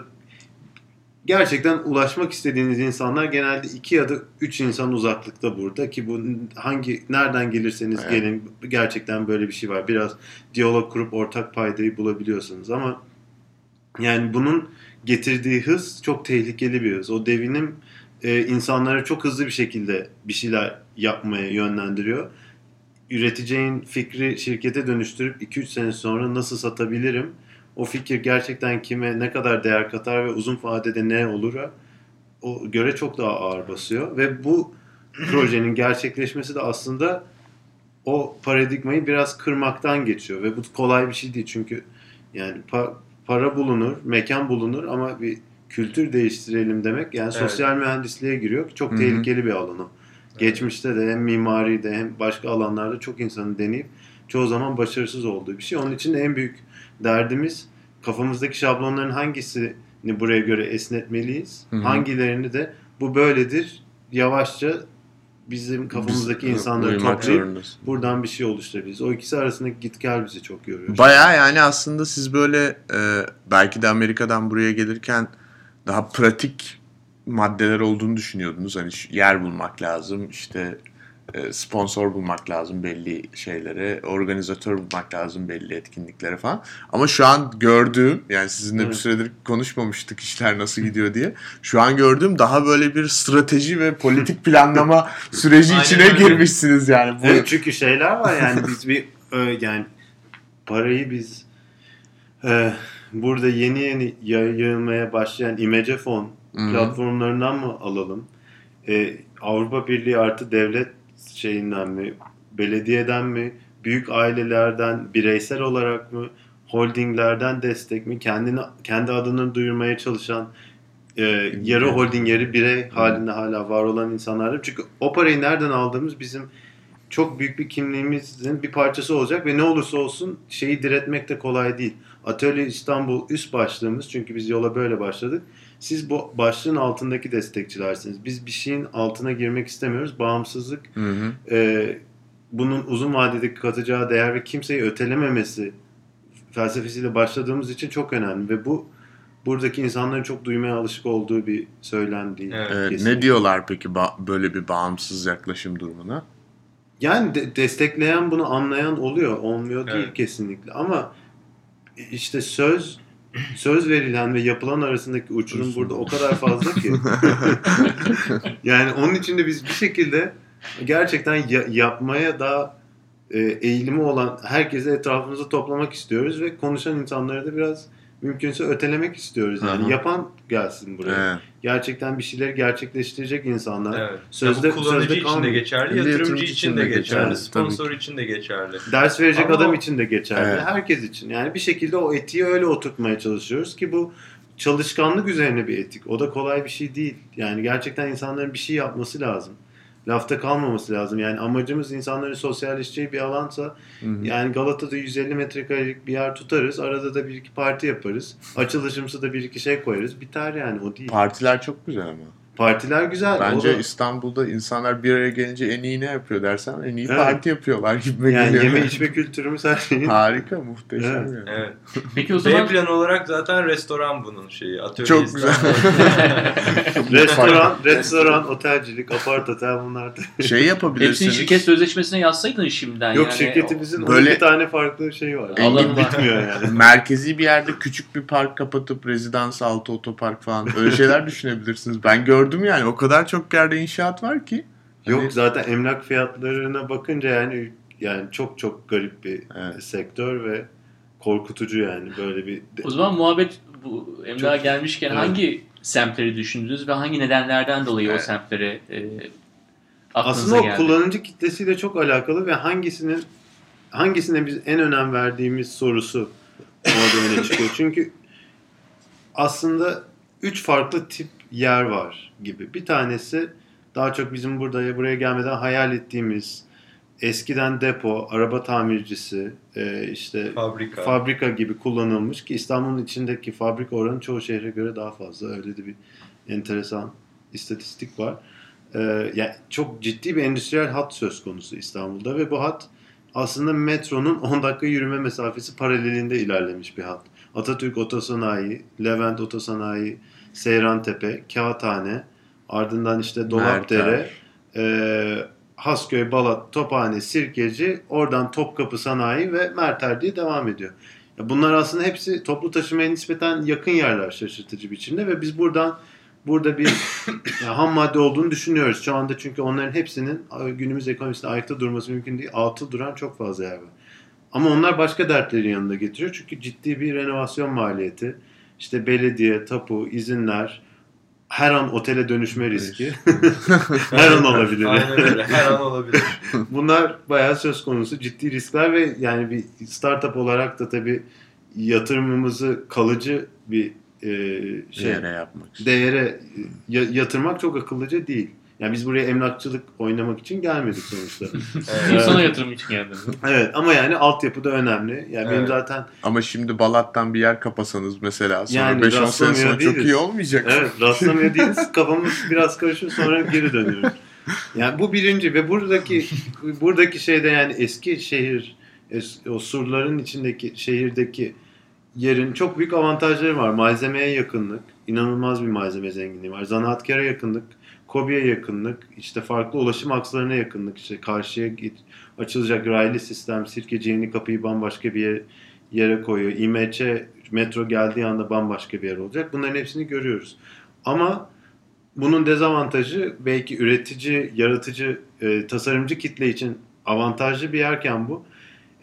gerçekten ulaşmak istediğiniz insanlar genelde iki ya da üç insan uzaklıkta burada ki bu hangi nereden gelirseniz Evet. gelin gerçekten böyle bir şey var. Biraz diyalog kurup ortak paydayı bulabiliyorsunuz ama yani bunun getirdiği hız çok tehlikeli bir hız. O devinim e, insanları çok hızlı bir şekilde bir şeyler yapmaya yönlendiriyor. Üreteceğin fikri şirkete dönüştürüp 2-3 sene sonra nasıl satabilirim? O fikir gerçekten kime ne kadar değer katar ve uzun vadede ne olur o göre çok daha ağır basıyor ve bu projenin gerçekleşmesi de aslında o paradigmayı biraz kırmaktan geçiyor ve bu kolay bir şey değil çünkü yani pa- para bulunur, mekan bulunur ama bir kültür değiştirelim demek yani Evet. sosyal mühendisliğe giriyor. Çok Hı hı. tehlikeli bir alan o. Geçmişte de hem mimari de hem başka alanlarda çok insanın deneyip çoğu zaman başarısız olduğu bir şey. Onun için de en büyük derdimiz kafamızdaki şablonların hangisini buraya göre esnetmeliyiz. Hı hı. Hangilerini de bu böyledir yavaşça bizim kafamızdaki Biz, insanları uyumak toplayıp zorundasın. buradan bir şey oluşturabiliriz. O ikisi arasındaki git gel bizi çok yoruyor. Bayağı yani aslında siz böyle e, belki de Amerika'dan buraya gelirken daha pratik maddeler olduğunu düşünüyordunuz. Hani yer bulmak lazım, işte e, sponsor bulmak lazım belli şeylere, organizatör bulmak lazım belli etkinliklere falan. Ama şu an gördüğüm, yani sizinle bir Evet. süredir konuşmamıştık işler nasıl gidiyor diye. Şu an gördüğüm daha böyle bir strateji ve politik planlama süreci Aynen içine öyle. girmişsiniz yani. Bu, Evet, çünkü şeyler var yani biz bir e, yani parayı biz e, burada yeni yeni yayılmaya başlayan imece fon platformlarından mı alalım? E, Avrupa Birliği artı devlet şeyinden mi? Belediyeden mi? Büyük ailelerden bireysel olarak mı? Holdinglerden destek mi? Kendini kendi adını duyurmaya çalışan e, yarı holding yarı birey halinde hala var olan insanlar. Çünkü o parayı nereden aldığımız bizim çok büyük bir kimliğimizin bir parçası olacak ve ne olursa olsun şeyi diretmek de kolay değil. Atölye İstanbul üst başlığımız çünkü biz yola böyle başladık. Siz bu başlığın altındaki destekçilersiniz. Biz bir şeyin altına girmek istemiyoruz. Bağımsızlık Hı hı. e, bunun uzun vadedeki katacağı değer ve kimseyi ötelememesi felsefesiyle başladığımız için çok önemli ve bu buradaki insanların çok duymaya alışık olduğu bir söylem değil. Evet. Kesinlikle. ne diyorlar peki ba- böyle bir bağımsız yaklaşım durumuna? Yani de- destekleyen bunu anlayan oluyor, olmuyor değil Evet. kesinlikle. Ama işte söz söz verilen ve yapılan arasındaki uçurum burada o kadar fazla ki. yani onun için de biz bir şekilde gerçekten ya- yapmaya daha e, eğilimi olan herkesi etrafımıza toplamak istiyoruz ve konuşan insanları da biraz mümkünse ötelemek istiyoruz. Yani hı. yapan gelsin buraya. Evet. gerçekten bir şeyleri gerçekleştirecek insanlar. Evet. Sözde- Ya bu kullanıcı sözde için de geçerli, yatırımcı yatırımcı için de geçerli, geçerli, sponsor için de geçerli. Ders verecek Ama adam için de geçerli. Evet. Herkes için. Yani bir şekilde o etiği öyle oturtmaya çalışıyoruz ki bu çalışkanlık üzerine bir etik. O da kolay bir şey değil. Yani gerçekten insanların bir şey yapması lazım. Lafta kalmaması lazım. Yani amacımız insanların sosyalleşeceği bir alansa Hı hı. yani Galata'da 150 metrekarelik bir yer tutarız. Arada da bir iki parti yaparız. Açılışımsı da bir iki şey koyarız. Biter yani o değil. Partiler çok güzel ama. Partiler güzel. Bence O da- İstanbul'da insanlar bir araya gelince en iyi ne yapıyor dersen en iyi Evet. parti yapıyorlar gibi yani geliyor. yeme içme kültürümüz her şeyin. Harika, muhteşem Evet. yani. Evet. Peki o B zaman plan olarak zaten restoran bunun şeyi. Atölye Çok İstanbul. restoran, restoran, otelcilik, apart otel bunlar da. Şey yapabilirsiniz. hepsini şirket sözleşmesine yazsaydın şimdiden. Yok yani şirketimizin Böyle- 12 tane farklı şeyi var. Engin bitmiyor yani. Merkezi bir yerde küçük bir park kapatıp rezidans altı otopark falan öyle şeyler düşünebilirsiniz. Ben gördüm yani o kadar çok yerde inşaat var ki. Hani- Yok zaten emlak fiyatlarına bakınca yani yani çok çok garip bir Evet. sektör ve korkutucu yani böyle bir O zaman muhabbet bu emlağa Çok- gelmişken Evet. hangi semtleri düşündünüz ve hangi nedenlerden dolayı o Evet. semtlere e, aslında o geldi? kullanıcı kitlesiyle çok alakalı ve hangisinin hangisine biz en önem verdiğimiz sorusu orada öne çıkıyor. Çünkü aslında üç farklı tip yer var gibi. Bir tanesi daha çok bizim burada buraya gelmeden hayal ettiğimiz eskiden depo, araba tamircisi, e, işte Fabrika. fabrika gibi kullanılmış ki İstanbul'un içindeki fabrika oranı çoğu şehre göre daha fazla. Öyle de bir enteresan istatistik var. Ee, yani çok ciddi bir endüstriyel hat söz konusu İstanbul'da ve bu hat aslında metronun 10 dakika yürüme mesafesi paralelinde ilerlemiş bir hat. Atatürk Otosanayi, Levent Otosanayi, Seyrantepe, Kağıthane, ardından işte Dolapdere, e, Hasköy, Balat, Tophane, Sirkeci, oradan Topkapı Sanayi ve Merter diye devam ediyor. Ya bunlar aslında hepsi toplu taşımaya nispeten yakın yerler şaşırtıcı biçimde ve biz buradan burada bir ya, ham madde olduğunu düşünüyoruz. Şu anda çünkü onların hepsinin e, günümüz ekonomisinde ayakta durması mümkün değil. Altı duran çok fazla yer var. Ama onlar başka dertleri yanında getiriyor. Çünkü ciddi bir renovasyon maliyeti. İşte belediye, tapu, izinler, her an otele dönüşme riski. her an olabilir. Aynen öyle. Her an olabilir. Bunlar bayağı söz konusu ciddi riskler ve yani bir startup olarak da tabii yatırımımızı kalıcı bir e, şey Yere yapmak değere ya- yatırmak çok akıllıca değil. Yani biz buraya emlakçılık oynamak için gelmedik sonuçta. Kim sana yatırım için geldi? evet ama yani altyapı da önemli. Yani benim Evet. zaten Ama şimdi Balat'tan bir yer kapasanız mesela sonra Yani 5-10 sene sonra çok değiliz. iyi olmayacak. evet rastlamıyor değiliz. Kafamız biraz karışıyor sonra geri dönüyoruz. Yani bu birinci ve buradaki buradaki şeyde yani eski şehir es- o surların içindeki şehirdeki yerin çok büyük avantajları var. Malzemeye yakınlık, inanılmaz bir malzeme zenginliği var. Zanaatkara yakınlık, Kobi'ye yakınlık, işte farklı ulaşım akslarına yakınlık, işte karşıya git, açılacak raylı sistem, Sirkeci yeni kapıyı bambaşka bir yere, yere koyuyor. İMÇ metro geldiği anda bambaşka bir yer olacak. Bunların hepsini görüyoruz. Ama bunun dezavantajı belki üretici, yaratıcı, e, tasarımcı kitle için avantajlı bir yerken bu.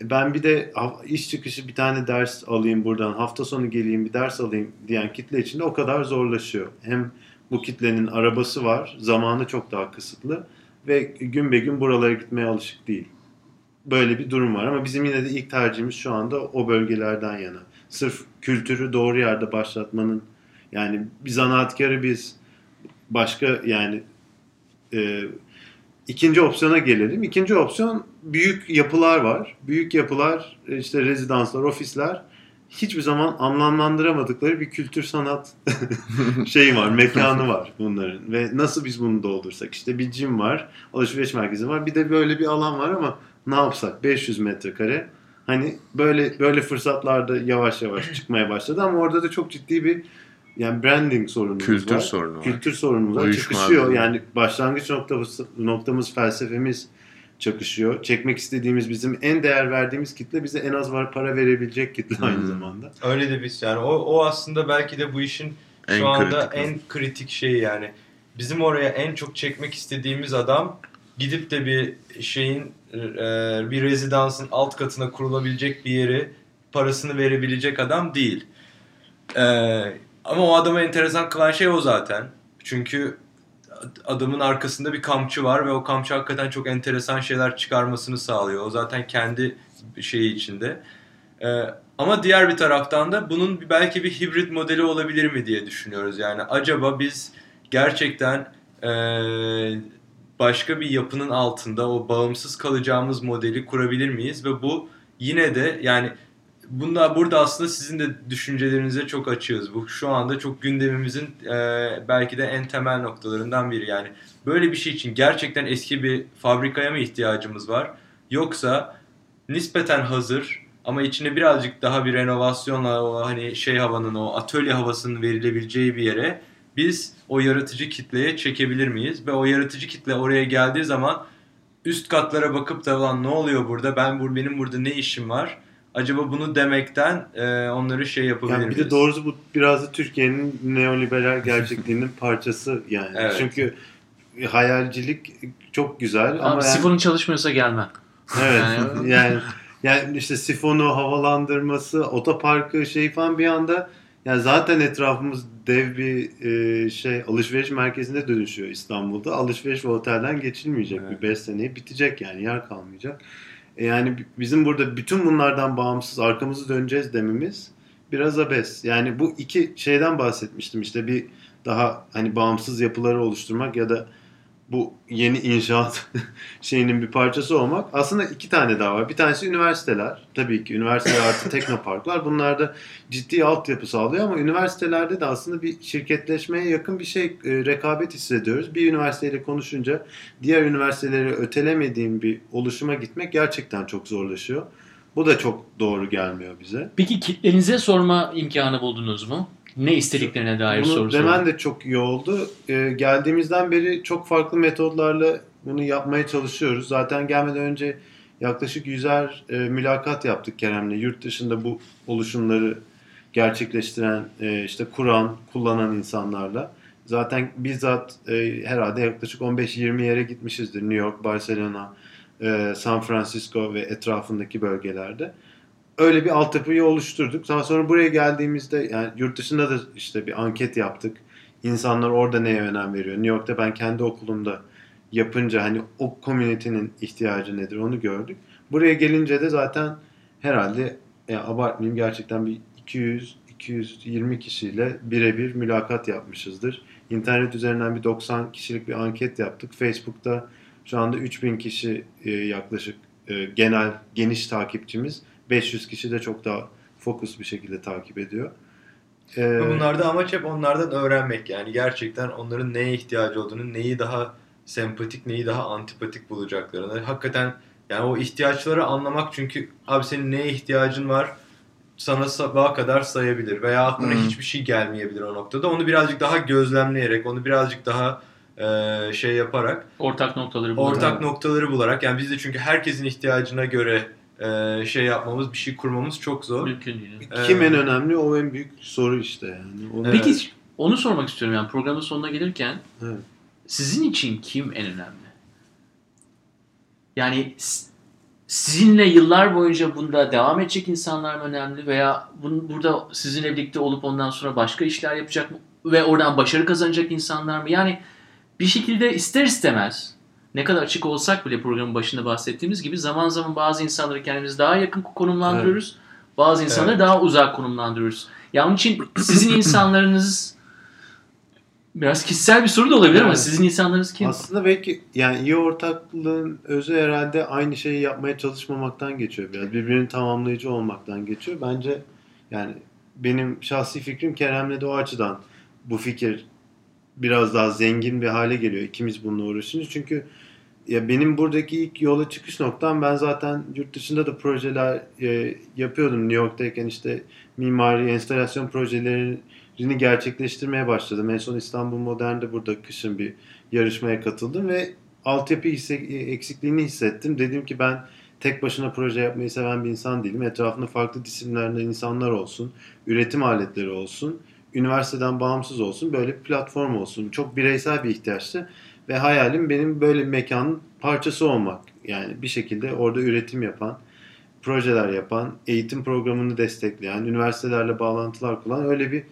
E, Ben bir de iş çıkışı bir tane ders alayım buradan, hafta sonu geleyim bir ders alayım diyen kitle için de o kadar zorlaşıyor. Hem bu kitlenin arabası var, zamanı çok daha kısıtlı ve gün be gün buralara gitmeye alışık değil. Böyle bir durum var ama bizim yine de ilk tercihimiz şu anda o bölgelerden yana. Sırf kültürü doğru yerde başlatmanın yani bir zanaatkarı biz başka yani e, ikinci opsiyona gelelim. İkinci opsiyon büyük yapılar var. Büyük yapılar işte rezidanslar, ofisler hiçbir zaman anlamlandıramadıkları bir kültür sanat şeyi var, mekanı var bunların. Ve nasıl biz bunu doldursak? İşte bir gym var, alışveriş merkezi var. Bir de böyle bir alan var ama ne yapsak? 500 metrekare. Hani böyle böyle fırsatlarda yavaş yavaş çıkmaya başladı ama orada da çok ciddi bir yani branding sorunumuz Kültür var. sorunu var. Kültür sorunumuz var. Yani. Yani başlangıç noktamız, noktamız felsefemiz çakışıyor. Çekmek istediğimiz bizim en değer verdiğimiz kitle bize en az var para verebilecek kitle aynı Hmm. zamanda. Öyle de biz yani o, o aslında belki de bu işin şu En anda kritik. en kritik şeyi yani. Bizim oraya en çok çekmek istediğimiz adam gidip de bir şeyin e, bir rezidansın alt katına kurulabilecek bir yeri parasını verebilecek adam değil. E, ama o adamı enteresan kılan şey o zaten. Çünkü adamın arkasında bir kamçı var ve o kamçı hakikaten çok enteresan şeyler çıkarmasını sağlıyor. O zaten kendi şeyi içinde. Ee, ama diğer bir taraftan da bunun belki bir hibrit modeli olabilir mi diye düşünüyoruz. Yani acaba biz gerçekten ee, başka bir yapının altında o bağımsız kalacağımız modeli kurabilir miyiz ve bu yine de yani bunda burada aslında sizin de düşüncelerinize çok açığız. Bu şu anda çok gündemimizin ee, belki de en temel noktalarından biri. Yani böyle bir şey için gerçekten eski bir fabrikaya mı ihtiyacımız var? Yoksa nispeten hazır ama içine birazcık daha bir renovasyonla o hani şey havanın o atölye havasının verilebileceği bir yere biz o yaratıcı kitleye çekebilir miyiz? Ve o yaratıcı kitle oraya geldiği zaman üst katlara bakıp da lan ne oluyor burada? Ben bur benim burada ne işim var? Acaba bunu demekten e, onları şey yapabilir Yani bir miyiz? de doğrusu bu biraz da Türkiye'nin neoliberal gerçekliğinin parçası yani. Evet. Çünkü hayalcilik çok güzel ama Ama yani, sifonun çalışmıyorsa gelmem. evet Yani- yani yani işte sifonu havalandırması, otoparkı şey falan bir anda yani zaten etrafımız dev bir e, şey alışveriş merkezine dönüşüyor İstanbul'da. Alışveriş ve otelden geçilmeyecek Evet. bir 5 seneye bitecek yani yer kalmayacak. E yani bi- bizim burada bütün bunlardan bağımsız arkamızı döneceğiz dememiz biraz abes. Yani bu iki şeyden bahsetmiştim işte bir daha hani bağımsız yapıları oluşturmak ya da bu yeni inşaat şeyinin bir parçası olmak. Aslında iki tane daha var. Bir tanesi üniversiteler. Tabii ki üniversiteler artı teknoparklar. Bunlar da ciddi altyapı sağlıyor ama üniversitelerde de aslında bir şirketleşmeye yakın bir şey e, rekabet hissediyoruz. Bir üniversiteyle konuşunca diğer üniversiteleri ötelemediğim bir oluşuma gitmek gerçekten çok zorlaşıyor. Bu da çok doğru gelmiyor bize. Peki kitlenize sorma imkanı buldunuz mu? Ne istediklerine dair Bunu soru demen de çok iyi oldu. Ee, geldiğimizden beri çok farklı metodlarla bunu yapmaya çalışıyoruz. Zaten gelmeden önce yaklaşık yüzer e, mülakat yaptık Kerem'le. Yurt dışında bu oluşumları gerçekleştiren, e, işte kuran, kullanan insanlarla. Zaten bizzat e, herhalde yaklaşık 15-20 yere gitmişizdir. New York, Barcelona, e, San Francisco ve etrafındaki bölgelerde. Öyle bir altyapıyı oluşturduk. Daha sonra buraya geldiğimizde yani yurt dışında da işte bir anket yaptık. İnsanlar orada neye önem veriyor? New York'ta ben kendi okulumda yapınca hani o community'nin ihtiyacı nedir onu gördük. Buraya gelince de zaten herhalde ya abartmayayım gerçekten bir 200 220 kişiyle birebir mülakat yapmışızdır. İnternet üzerinden bir 90 kişilik bir anket yaptık. Facebook'ta şu anda 3000 kişi e, yaklaşık e, genel geniş takipçimiz. 500 kişi de çok daha fokus bir şekilde takip ediyor. Ee, Bunlarda amaç hep onlardan öğrenmek yani gerçekten onların neye ihtiyacı olduğunu, neyi daha sempatik, neyi daha antipatik bulacaklarını. Hakikaten yani o ihtiyaçları anlamak çünkü abi senin neye ihtiyacın var sana sabaha kadar sayabilir veya aklına Hmm. hiçbir şey gelmeyebilir o noktada. Onu birazcık daha gözlemleyerek, onu birazcık daha e, şey yaparak, Ortak noktaları bularak. ortak noktaları bularak yani biz de çünkü herkesin ihtiyacına göre e, şey yapmamız, bir şey kurmamız çok zor. Mümkün değil. kim Ee, en önemli o en büyük soru işte yani. Onu- Evet. Peki onu sormak istiyorum yani programın sonuna gelirken Evet. sizin için kim en önemli? Yani sizinle yıllar boyunca bunda devam edecek insanlar mı önemli veya bun, burada sizinle birlikte olup ondan sonra başka işler yapacak mı ve oradan başarı kazanacak insanlar mı? Yani bir şekilde ister istemez ne kadar açık olsak bile programın başında bahsettiğimiz gibi zaman zaman bazı insanları kendimiz daha yakın konumlandırıyoruz. Bazı insanları Evet. daha uzak konumlandırıyoruz. Ya onun için sizin insanlarınız biraz kişisel bir soru da olabilir ama Evet. sizin insanlarınız kim? Aslında belki yani iyi ortaklığın özü herhalde aynı şeyi yapmaya çalışmamaktan geçiyor biraz. Birbirini tamamlayıcı olmaktan geçiyor. Bence yani benim şahsi fikrim Kerem'le de o açıdan bu fikir biraz daha zengin bir hale geliyor. İkimiz bununla uğraşınca. Çünkü ya benim buradaki ilk yola çıkış noktam ben zaten yurt dışında da projeler e, yapıyordum. New York'tayken işte mimari, enstalasyon projelerini gerçekleştirmeye başladım. En son İstanbul Modern'de burada kışın bir yarışmaya katıldım ve altyapı hisse- eksikliğini hissettim. Dedim ki ben tek başına proje yapmayı seven bir insan değilim. Etrafında farklı disiplinlerden insanlar olsun, üretim aletleri olsun, üniversiteden bağımsız olsun, böyle bir platform olsun. Çok bireysel bir ihtiyaçtı ve hayalim benim böyle bir mekanın parçası olmak. Yani bir şekilde orada üretim yapan, projeler yapan, eğitim programını destekleyen, üniversitelerle bağlantılar kuran öyle bir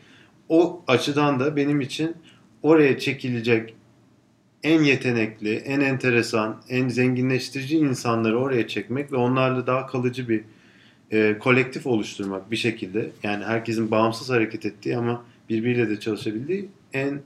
o açıdan da benim için oraya çekilecek en yetenekli, en enteresan, en zenginleştirici insanları oraya çekmek ve onlarla daha kalıcı bir e, kolektif oluşturmak bir şekilde. Yani herkesin bağımsız hareket ettiği ama birbiriyle de çalışabildiği en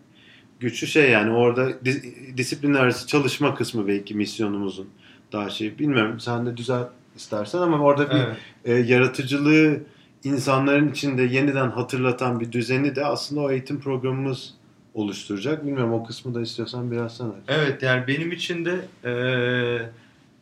güçlü şey yani orada dis- disiplin arası çalışma kısmı belki misyonumuzun daha şey. Bilmiyorum sen de düzelt istersen ama orada bir Evet. e, yaratıcılığı insanların içinde yeniden hatırlatan bir düzeni de aslında o eğitim programımız oluşturacak. Bilmiyorum o kısmı da istiyorsan biraz sen aç. Evet yani benim için de eee,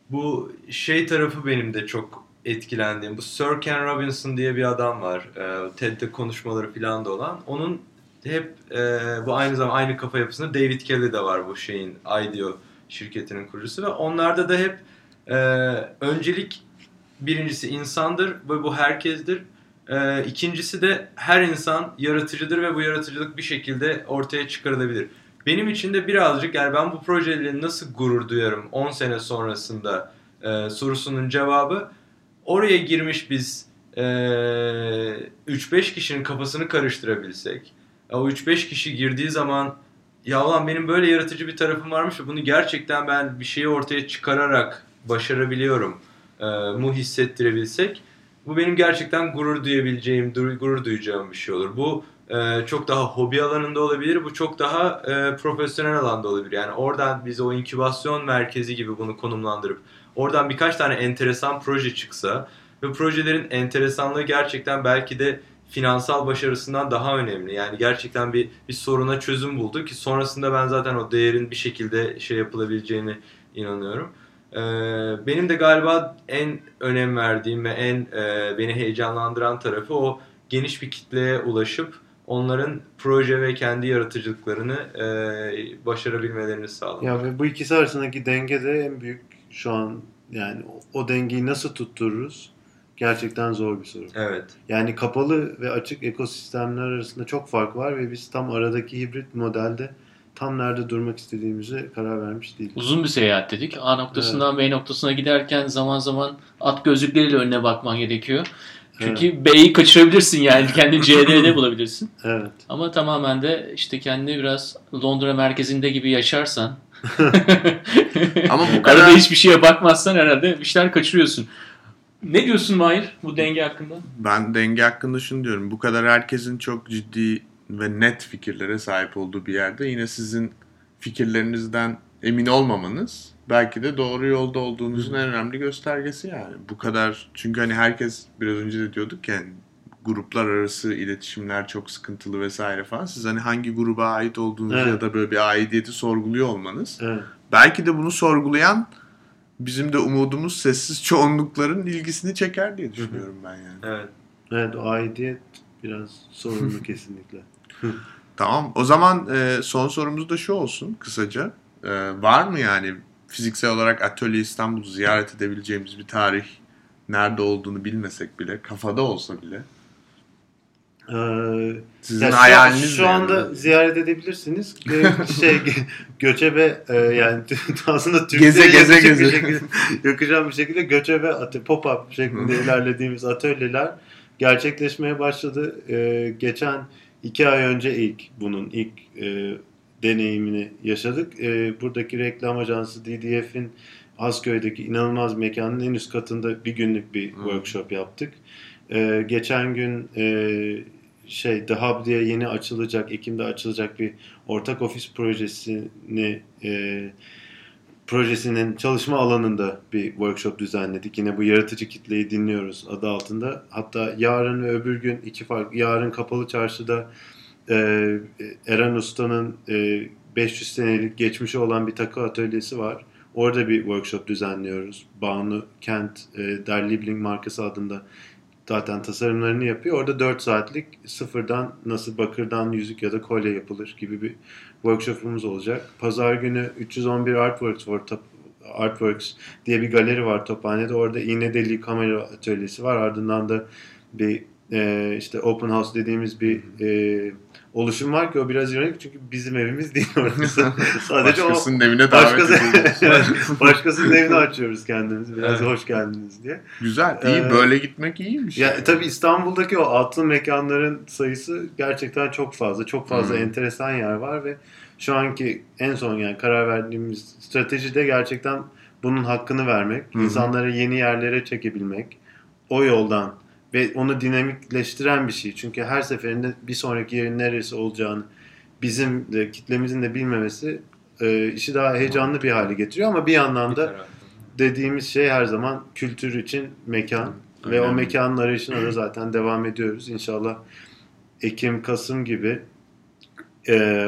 bu şey tarafı benim de çok etkilendiğim. Bu Sir Ken Robinson diye bir adam var. Eee TED'de konuşmaları falan da olan. Onun hep eee, bu aynı zamanda aynı kafa yapısında David Kelly de var bu şeyin IDEO şirketinin kurucusu ve onlarda da hep eee, öncelik birincisi insandır ve bu herkestir. Eee ikincisi de her insan yaratıcıdır ve bu yaratıcılık bir şekilde ortaya çıkarılabilir. Benim için de birazcık yani ben bu projeyle nasıl gurur duyarım 10 sene sonrasında e, sorusunun cevabı oraya girmiş biz e, 3-5 kişinin kafasını karıştırabilsek o 3-5 kişi girdiği zaman ya ulan benim böyle yaratıcı bir tarafım varmış ve bunu gerçekten ben bir şeyi ortaya çıkararak başarabiliyorum e, mu hissettirebilsek bu benim gerçekten gurur duyabileceğim, gurur duyacağım bir şey olur. Bu ee, çok daha hobi alanında olabilir. Bu çok daha e, profesyonel alanda olabilir. Yani oradan biz o inkübasyon merkezi gibi bunu konumlandırıp oradan birkaç tane enteresan proje çıksa ve projelerin enteresanlığı gerçekten belki de finansal başarısından daha önemli. Yani gerçekten bir bir soruna çözüm buldu ki sonrasında ben zaten o değerin bir şekilde şey yapılabileceğini inanıyorum. Ee, benim de galiba en önem verdiğim ve en e, beni heyecanlandıran tarafı o geniş bir kitleye ulaşıp onların proje ve kendi yaratıcılıklarını e, başarabilmelerini sağlamak. Ya ve bu ikisi arasındaki denge de en büyük şu an yani o, dengeyi nasıl tuttururuz? Gerçekten zor bir soru. Evet. Yani kapalı ve açık ekosistemler arasında çok fark var ve biz tam aradaki hibrit modelde tam nerede durmak istediğimize karar vermiş değiliz. Uzun bir seyahat dedik. A noktasından B noktasına giderken zaman zaman at gözlükleriyle önüne bakman gerekiyor. Çünkü B'yi kaçırabilirsin yani. Kendi C'de bulabilirsin. Evet. Ama tamamen de işte kendini biraz Londra merkezinde gibi yaşarsan Ama bu arada kadar hiçbir şeye bakmazsan herhalde bir şeyler kaçırıyorsun. Ne diyorsun Mahir bu denge hakkında? ben denge hakkında şunu diyorum. Bu kadar herkesin çok ciddi ve net fikirlere sahip olduğu bir yerde yine sizin fikirlerinizden emin olmamanız belki de doğru yolda olduğunuzun en önemli göstergesi yani. Bu kadar çünkü hani herkes biraz önce de diyorduk ya hani gruplar arası iletişimler çok sıkıntılı vesaire falan. Siz hani hangi gruba ait olduğunuzu Evet. ya da böyle bir aidiyeti sorguluyor olmanız Evet. belki de bunu sorgulayan bizim de umudumuz sessiz çoğunlukların ilgisini çeker diye düşünüyorum ben yani. Evet. Evet o aidiyet biraz sorunlu kesinlikle. Tamam. O zaman e, son sorumuz da şu olsun kısaca. E, var mı yani fiziksel olarak Atölye İstanbul'u ziyaret edebileceğimiz bir tarih nerede olduğunu bilmesek bile, kafada olsa bile. Ee, Sizin ya şu- hayaliniz şu, ne anda yani? ziyaret edebilirsiniz. Ee, şey göçebe e, yani aslında Türkiye'ye Geze, geze, geze. bir şekilde yakışan bir şekilde göçebe pop-up şeklinde ilerlediğimiz atölyeler gerçekleşmeye başladı. Ee, geçen iki ay önce ilk bunun ilk e, deneyimini yaşadık. Ee, buradaki reklam ajansı DDF'in Asköy'deki inanılmaz mekanın en üst katında bir günlük bir Hmm. workshop yaptık. Ee, geçen gün e, şey The Hub diye yeni açılacak, Ekim'de açılacak bir ortak ofis projesini e, projesinin çalışma alanında bir workshop düzenledik. Yine bu yaratıcı kitleyi dinliyoruz adı altında. Hatta yarın ve öbür gün iki farklı, yarın Kapalı Çarşı'da e, Eren Usta'nın e, 500 senelik geçmişi olan bir takı atölyesi var. Orada bir workshop düzenliyoruz. Banu Kent e, Der Liebling markası adında zaten tasarımlarını yapıyor. Orada 4 saatlik sıfırdan nasıl bakırdan yüzük ya da kolye yapılır gibi bir workshopumuz olacak. Pazar günü 311 Artworks. Top- Artworks diye bir galeri var Tophane'de. Orada iğne deliği kamera atölyesi var. Ardından da bir e, işte open house dediğimiz bir e, oluşum var ki o biraz ironik çünkü bizim evimiz değil orası. Sadece o Başkasının evine davet başkası, ediyoruz. başkasının evine açıyoruz kendimizi. Biraz Evet. hoş geldiniz diye. Güzel, iyi. Ee, Böyle gitmek iyiymiş. Ya yani. tabii İstanbul'daki o altın mekanların sayısı gerçekten çok fazla. Çok fazla Hmm. enteresan yer var ve şu anki en son yani karar verdiğimiz stratejide gerçekten bunun hakkını vermek, Hı hı. insanları yeni yerlere çekebilmek, o yoldan ve onu dinamikleştiren bir şey. Çünkü her seferinde bir sonraki yerin neresi olacağını bizim de kitlemizin de bilmemesi e, işi daha heyecanlı bir hale getiriyor ama bir yandan da dediğimiz şey her zaman kültür için mekan ve o mekanın arayışına da zaten devam ediyoruz. İnşallah Ekim, Kasım gibi e,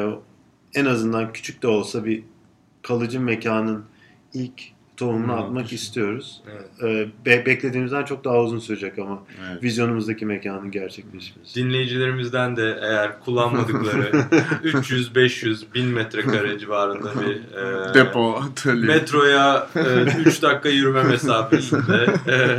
en azından küçük de olsa bir kalıcı mekanın ilk tohumunu Hı, atmak güzel. istiyoruz. Evet. E, be- beklediğimizden çok daha uzun sürecek ama Evet. vizyonumuzdaki mekanın gerçekleşmesi. Dinleyicilerimizden de eğer kullanmadıkları 300, 500, 1000 metrekare civarında bir e, Depo, atölye. metroya 3 dakika yürüme mesafesinde e,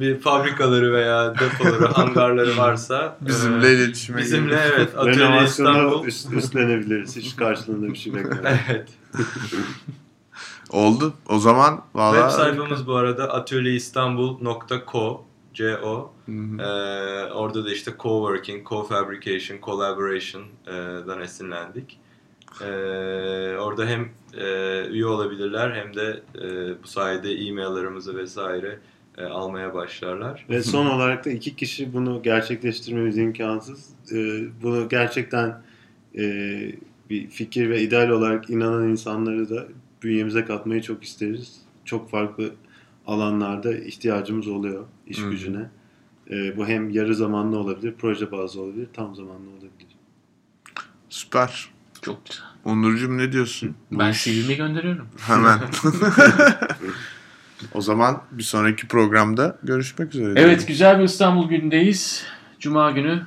bir fabrikaları veya depoları, hangarları varsa e, Bizimle iletişime bizimle evet Atölye İstanbul üst, üstlenebiliriz. Hiç karşılığında bir şey beklemiyorum. evet. Oldu. O zaman valla... Web sayfamız bu arada atölyeistanbul.co co Hı hı. Ee, orada da işte coworking, co-fabrication, collaboration'dan esinlendik. Ee, orada hem e, üye olabilirler hem de e, bu sayede e-maillerimizi vesaire e, almaya başlarlar. Ve son olarak da iki kişi bunu gerçekleştirmemiz imkansız. Ee, bunu gerçekten e, bir fikir ve ideal olarak inanan insanları da bünyemize katmayı çok isteriz. Çok farklı alanlarda ihtiyacımız oluyor iş Hı. gücüne. Ee, bu hem yarı zamanlı olabilir, proje bazlı olabilir, tam zamanlı olabilir. Süper. Çok güzel. Onurcuğum ne diyorsun? Ben CV'mi gönderiyorum. Hemen. o zaman bir sonraki programda görüşmek üzere. Evet güzel bir İstanbul günündeyiz. Cuma günü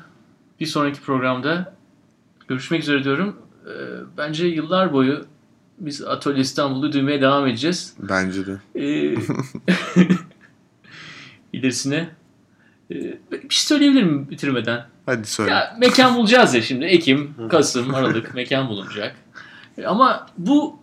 bir sonraki programda görüşmek üzere diyorum. Ee, bence yıllar boyu biz Atölye İstanbul'u duymaya devam edeceğiz. Bence de. Ee, ilerisine. Ee, bir şey söyleyebilir miyim bitirmeden? Hadi söyle. Ya mekan bulacağız ya şimdi. Ekim, Kasım, Aralık mekan bulunacak. E, Ama bu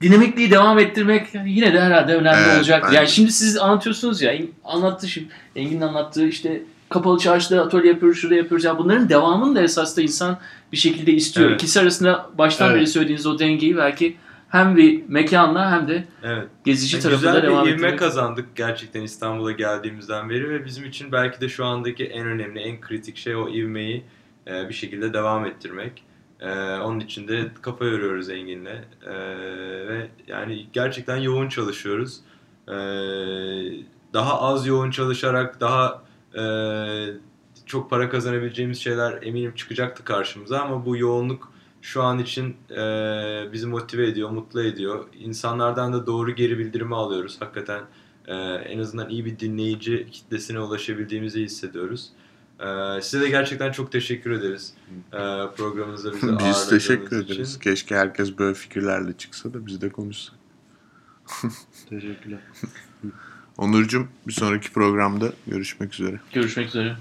dinamikliği devam ettirmek yine de herhalde önemli Evet, olacak. Yani şimdi siz anlatıyorsunuz ya, anlattı şimdi Engin'in anlattığı işte kapalı çarşıda atölye yapıyoruz, şurada yapıyoruz. Ya bunların devamını da esas da insan bir şekilde istiyor. Evet. İkisi arasında baştan Evet. beri söylediğiniz o dengeyi belki hem bir mekanla hem de Evet. gezici Yani tarafında güzel devam bir ivme ettirmek. kazandık gerçekten İstanbul'a geldiğimizden beri ve bizim için belki de şu andaki en önemli, en kritik şey o ivmeyi e, bir şekilde devam ettirmek. E, onun için de kafa yoruyoruz Engin'le E, ve yani gerçekten yoğun çalışıyoruz. E, daha az yoğun çalışarak daha e, çok para kazanabileceğimiz şeyler eminim çıkacaktı karşımıza ama bu yoğunluk şu an için e, bizi motive ediyor, mutlu ediyor. İnsanlardan da doğru geri bildirimi alıyoruz. Hakikaten e, en azından iyi bir dinleyici kitlesine ulaşabildiğimizi hissediyoruz. E, size de gerçekten çok teşekkür ederiz e, programınıza bizi Biz teşekkür için. ederiz. Keşke herkes böyle fikirlerle çıksa da biz de konuşsak. Teşekkürler. Onurcuğum bir sonraki programda görüşmek üzere. Görüşmek üzere.